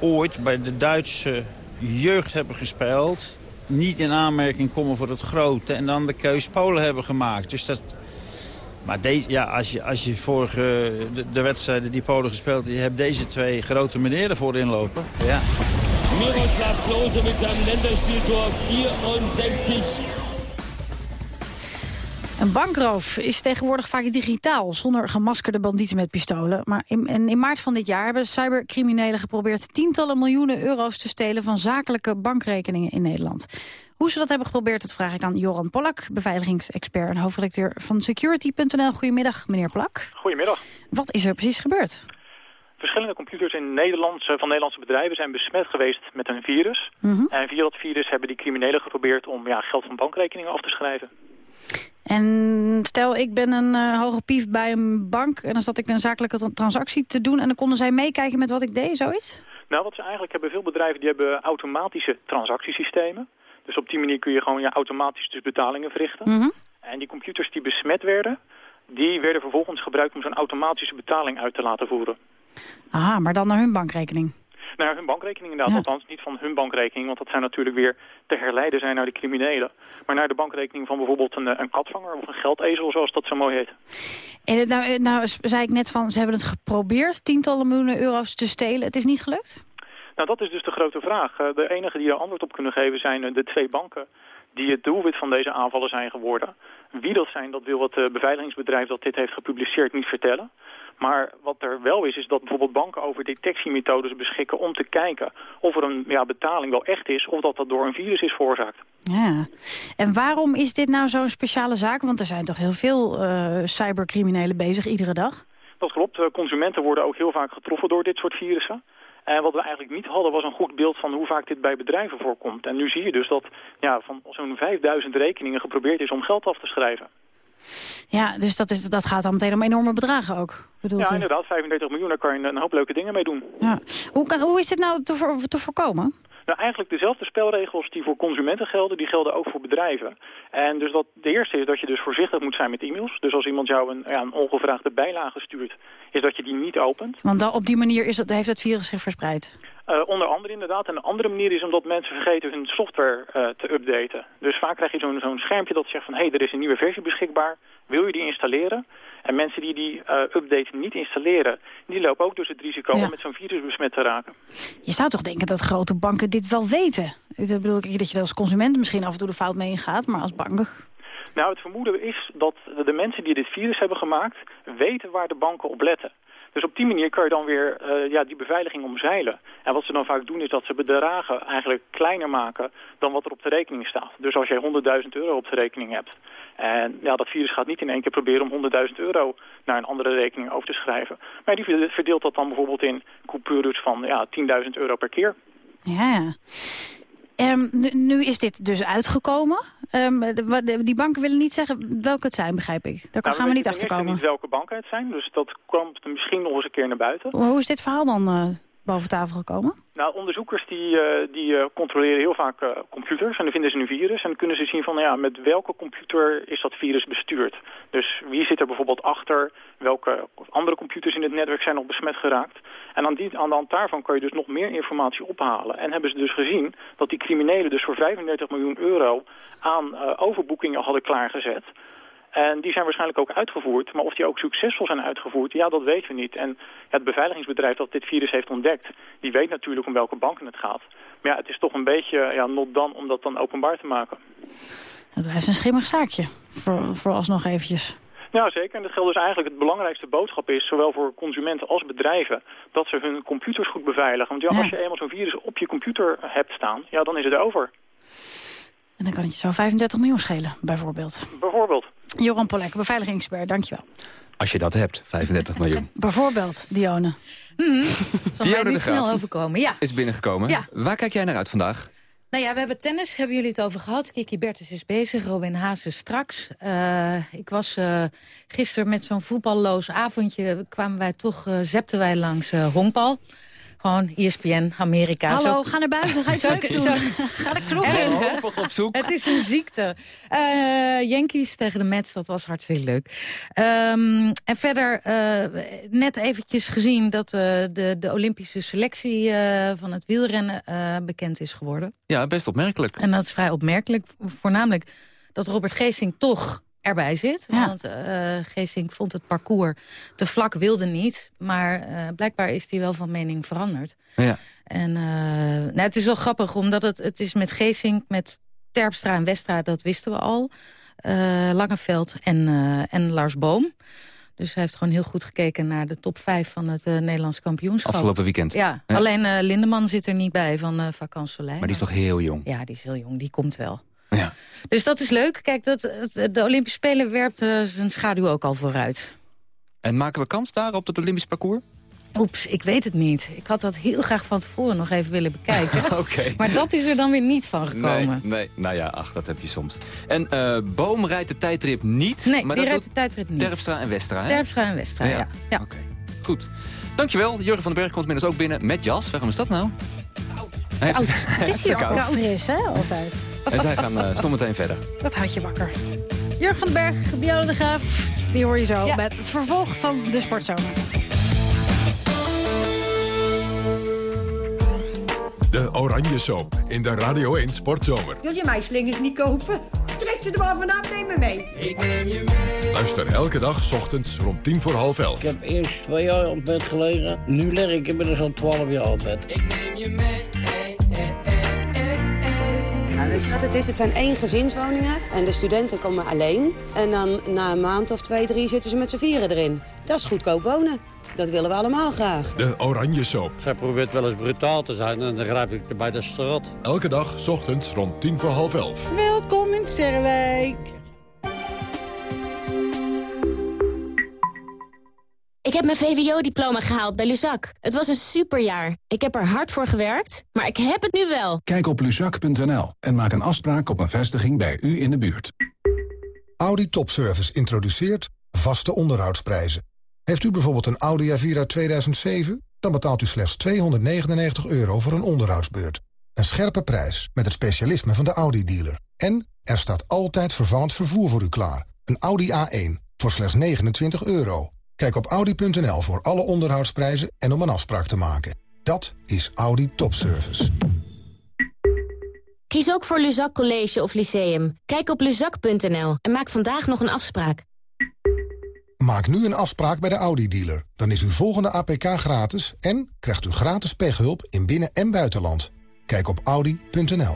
ooit bij de Duitse jeugd hebben gespeeld... niet in aanmerking komen voor het grote en dan de keus Polen hebben gemaakt. Dus dat... Maar deze, ja, als je, als je vorige de, de wedstrijden die Polen gespeeld je hebt deze twee grote meneren voorin lopen. Ja. Miroslav Klose mit seinem Länderspieltor 64. Een bankroof is tegenwoordig vaak digitaal, zonder gemaskerde bandieten met pistolen. Maar in, in maart van dit jaar hebben cybercriminelen geprobeerd tientallen miljoenen euro's te stelen van zakelijke bankrekeningen in Nederland. Hoe ze dat hebben geprobeerd, dat vraag ik aan Joran Pollak, beveiligingsexpert en hoofdredacteur van Security.nl. Goedemiddag, meneer Pollak. Goedemiddag. Wat is er precies gebeurd? Verschillende computers in Nederland, van Nederlandse bedrijven zijn besmet geweest met een virus. Mhm. En via dat virus hebben die criminelen geprobeerd om ja, geld van bankrekeningen af te schrijven. En stel, ik ben een eh, hoge pief bij een bank en dan zat ik een zakelijke tra- transactie te doen en dan konden zij meekijken met wat ik deed, zoiets? Nou, wat ze eigenlijk hebben, veel bedrijven die hebben automatische transactiesystemen. Dus op die manier kun je gewoon ja, automatisch dus betalingen verrichten. Mhm. En die computers die besmet werden, die werden vervolgens gebruikt om zo'n automatische betaling uit te laten voeren. Aha, maar dan naar hun bankrekening. Naar hun bankrekening inderdaad, althans niet van hun bankrekening, want dat zou natuurlijk weer te herleiden zijn naar de criminelen. Maar naar de bankrekening van bijvoorbeeld een, eh, een katvanger of een geldezel, zoals dat zo mooi heet. En nou, eh, nou zei ik net van, ze hebben het geprobeerd tientallen miljoenen euro's te stelen. Het is niet gelukt? Nou, dat is dus de grote vraag. Eh, De enige die er antwoord op kunnen geven zijn de twee banken die het doelwit van deze aanvallen zijn geworden. Wie dat zijn, dat wil het eh, beveiligingsbedrijf dat dit heeft gepubliceerd niet vertellen. Maar wat er wel is, is dat bijvoorbeeld banken over detectiemethodes beschikken om te kijken of er een ja, betaling wel echt is of dat dat door een virus is veroorzaakt. Ja. En waarom is dit nou zo'n speciale zaak? Want er zijn toch heel veel eh, cybercriminelen bezig iedere dag? Dat klopt. Eh, Consumenten worden ook heel vaak getroffen door dit soort virussen. En wat we eigenlijk niet hadden was een goed beeld van hoe vaak dit bij bedrijven voorkomt. En nu zie je dus dat ja, van zo'n 5000 rekeningen geprobeerd is om geld af te schrijven. Ja, dus dat, is, dat gaat dan meteen om enorme bedragen ook, bedoelt ja, u? inderdaad. 35 miljoen, daar kan je een hoop leuke dingen mee doen. Ja. Hoe, kan, hoe is dit nou te, te voorkomen? Nou, eigenlijk dezelfde spelregels die voor consumenten gelden, die gelden ook voor bedrijven. En dus dat, de eerste is dat je dus voorzichtig moet zijn met e-mails. Dus als iemand jou een, ja, een ongevraagde bijlage stuurt, is dat je die niet opent. Want op die manier is het, heeft het virus zich verspreid. Eh, onder andere inderdaad. En een andere manier is omdat mensen vergeten hun software eh, te updaten. Dus vaak krijg je zo'n zo'n schermpje dat zegt van... hé, hey, er is een nieuwe versie beschikbaar. Wil je die installeren? En mensen die die eh, update niet installeren... die lopen ook dus het risico Ja. om met zo'n virus besmet te raken. Je zou toch denken dat grote banken dit wel weten? Ik bedoel ik dat je er als consument misschien af en toe de fout mee ingaat, maar als bank... Nou, het vermoeden is dat de mensen die dit virus hebben gemaakt... weten waar de banken op letten. Dus op die manier kan je dan weer eh, ja, die beveiliging omzeilen. En wat ze dan vaak doen is dat ze bedragen eigenlijk kleiner maken dan wat er op de rekening staat. Dus als jij 100.000 euro op de rekening hebt en ja, dat virus gaat niet in één keer proberen om 100.000 euro naar een andere rekening over te schrijven. Maar die verdeelt dat dan bijvoorbeeld in coupures van ja, 10.000 euro per keer. Ja, Ehm, nu, nu is dit dus uitgekomen. Ehm, de- die banken willen niet zeggen welke het zijn, begrijp ik. Daar Nou, gaan we niet weten achter ten eerste komen. niet welke banken het zijn, dus dat komt misschien nog eens een keer naar buiten. Hoe is dit verhaal dan eh, boven tafel gekomen? Nou, onderzoekers die, eh, die eh, controleren heel vaak eh, computers en dan vinden ze een virus. En dan kunnen ze zien van, nou ja, met welke computer is dat virus bestuurd. Dus wie zit er bijvoorbeeld achter, welke andere computers in het netwerk zijn al besmet geraakt. En aan, die, aan de hand daarvan kan je dus nog meer informatie ophalen. En hebben ze dus gezien dat die criminelen dus voor 35 miljoen euro aan eh, overboekingen hadden klaargezet. En die zijn waarschijnlijk ook uitgevoerd. Maar of die ook succesvol zijn uitgevoerd, ja, dat weten we niet. En ja, het beveiligingsbedrijf dat dit virus heeft ontdekt... die weet natuurlijk om welke banken het gaat. Maar ja, het is toch een beetje ja, not dan om dat dan openbaar te maken. Het blijft een schimmig zaakje, voor, vooralsnog eventjes. Ja, zeker. En dat geldt dus eigenlijk het belangrijkste boodschap is... zowel voor consumenten als bedrijven... dat ze hun computers goed beveiligen. Want ja, als je eenmaal zo'n virus op je computer hebt staan... ja, dan is het over. En dan kan het je zo 35 miljoen schelen, bijvoorbeeld. Bijvoorbeeld. Joran Polek, beveiligingsexpert, dankjewel. Als je dat hebt, 35 miljoen. Bijvoorbeeld, Dione. Mhm. Zal Dione mij niet snel overkomen. Ja. Is binnengekomen. Ja. Waar kijk jij naar uit vandaag? Nou ja, we hebben tennis, hebben jullie het over gehad. Kiki Bertens is bezig, Robin Haase straks. Eh, ik was eh gisteren met zo'n voetballoos avondje... kwamen wij toch, eh zepten wij langs eh honkbal. Gewoon ESPN, Amerika. Hallo, Zo- ga naar buiten, ga iets Zo- leuks doen. zo- Ga de kroeg in. op zoek. Het is een ziekte. Eh Yankees tegen de Mets, dat was hartstikke leuk. Ehm, en verder eh, net eventjes gezien dat eh, de, de Olympische selectie eh, van het wielrennen eh, bekend is geworden. Ja, best opmerkelijk. En dat is vrij opmerkelijk. Voornamelijk dat Robert Geesing toch erbij zit. Ja. Want eh Geesing vond het parcours te vlak, wilde niet. Maar eh, blijkbaar is hij wel van mening veranderd. Ja. En eh, nou, het is wel grappig, omdat het, het is met Geesink, met Terpstra en Westra, dat wisten we al. Eh, Langeveld en, eh, en Lars Boom. Dus hij heeft gewoon heel goed gekeken naar de top 5 van het eh, Nederlands kampioenschap. Afgelopen weekend. Ja, Ja. alleen eh, Lindeman zit er niet bij van uh, Vakant Soleil. Maar die is toch heel jong? Ja, die is heel jong, die komt wel. Ja. Dus dat is leuk. Kijk, dat, de Olympische Spelen werpt eh, zijn schaduw ook al vooruit. En maken we kans daar op het Olympisch parcours? Oeps, ik weet het niet. Ik had dat heel graag van tevoren nog even willen bekijken. Oké. Maar dat is er dan weer niet van gekomen. Nee, nee, nou ja, ach, dat heb je soms. En eh, Boom rijdt de tijdrit niet. Nee, maar die dat rijdt de tijdrit niet. Terpstra en Westra, hè? Terpstra en Westra, ja. ja. Goed. Dankjewel. Jurgen van den Berg komt inmiddels ook binnen met jas. Waarom is dat nou? Hij heeft- Koud. hij Het is hier ook koud. fris, hè, altijd. En zij gaan eh, zometeen verder. Dat houdt je wakker. Jurgen van den Berg, Dione de Graaf, die hoor je zo met het vervolg van de Sportzomer. De Oranje Soap in de Radio 1 Sportzomer. Wil je mijn slingers niet kopen? Trek ze er maar vanaf, neem me mee. Ik neem je mee. Luister elke dag 's ochtends rond tien voor half elf. Ik heb eerst twee jaar op bed gelegen. Nu lig ik inmiddels al twaalf jaar op bed. Ik neem je mee. Weet je wat het is? Het zijn één gezinswoningen en de studenten komen alleen. En dan na een maand of twee, drie zitten ze met z'n vieren erin. Dat is goedkoop wonen. Dat willen we allemaal graag. De Oranje Soap. Zij probeert wel eens brutaal te zijn en dan grijp ik er bij de strot. Elke dag 's ochtends rond tien voor half elf. Welkom in Sterrenwijk. Ik heb mijn VWO-diploma gehaald bij Luzak. Het was een superjaar. Ik heb er hard voor gewerkt, maar ik heb het nu wel. Kijk op luzak.nl en maak een afspraak op een vestiging bij u in de buurt. Audi Topservice introduceert vaste onderhoudsprijzen. Heeft u bijvoorbeeld een Audi A4 uit 2007? Dan betaalt u slechts 299 euro voor een onderhoudsbeurt. Een scherpe prijs met het specialisme van de Audi-dealer. En er staat altijd vervangend vervoer voor u klaar. Een Audi A1 voor slechts 29 euro. Kijk op audi.nl voor alle onderhoudsprijzen en om een afspraak te maken. Dat is Audi Topservice. Kies ook voor Luzak College of Lyceum. Kijk op luzak.nl en maak vandaag nog een afspraak. Maak nu een afspraak bij de Audi-dealer. Dan is uw volgende APK gratis en krijgt u gratis pechhulp in binnen- en buitenland. Kijk op audi.nl.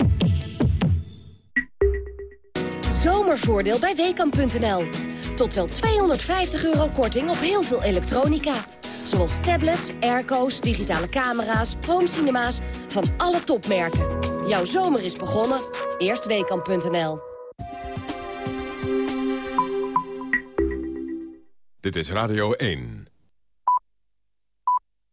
Zomervoordeel bij Weekamp.nl. Tot wel 250 euro korting op heel veel elektronica. Zoals tablets, airco's, digitale camera's, homecinema's van alle topmerken. Jouw zomer is begonnen. Eerstweekam.nl Dit is Radio 1.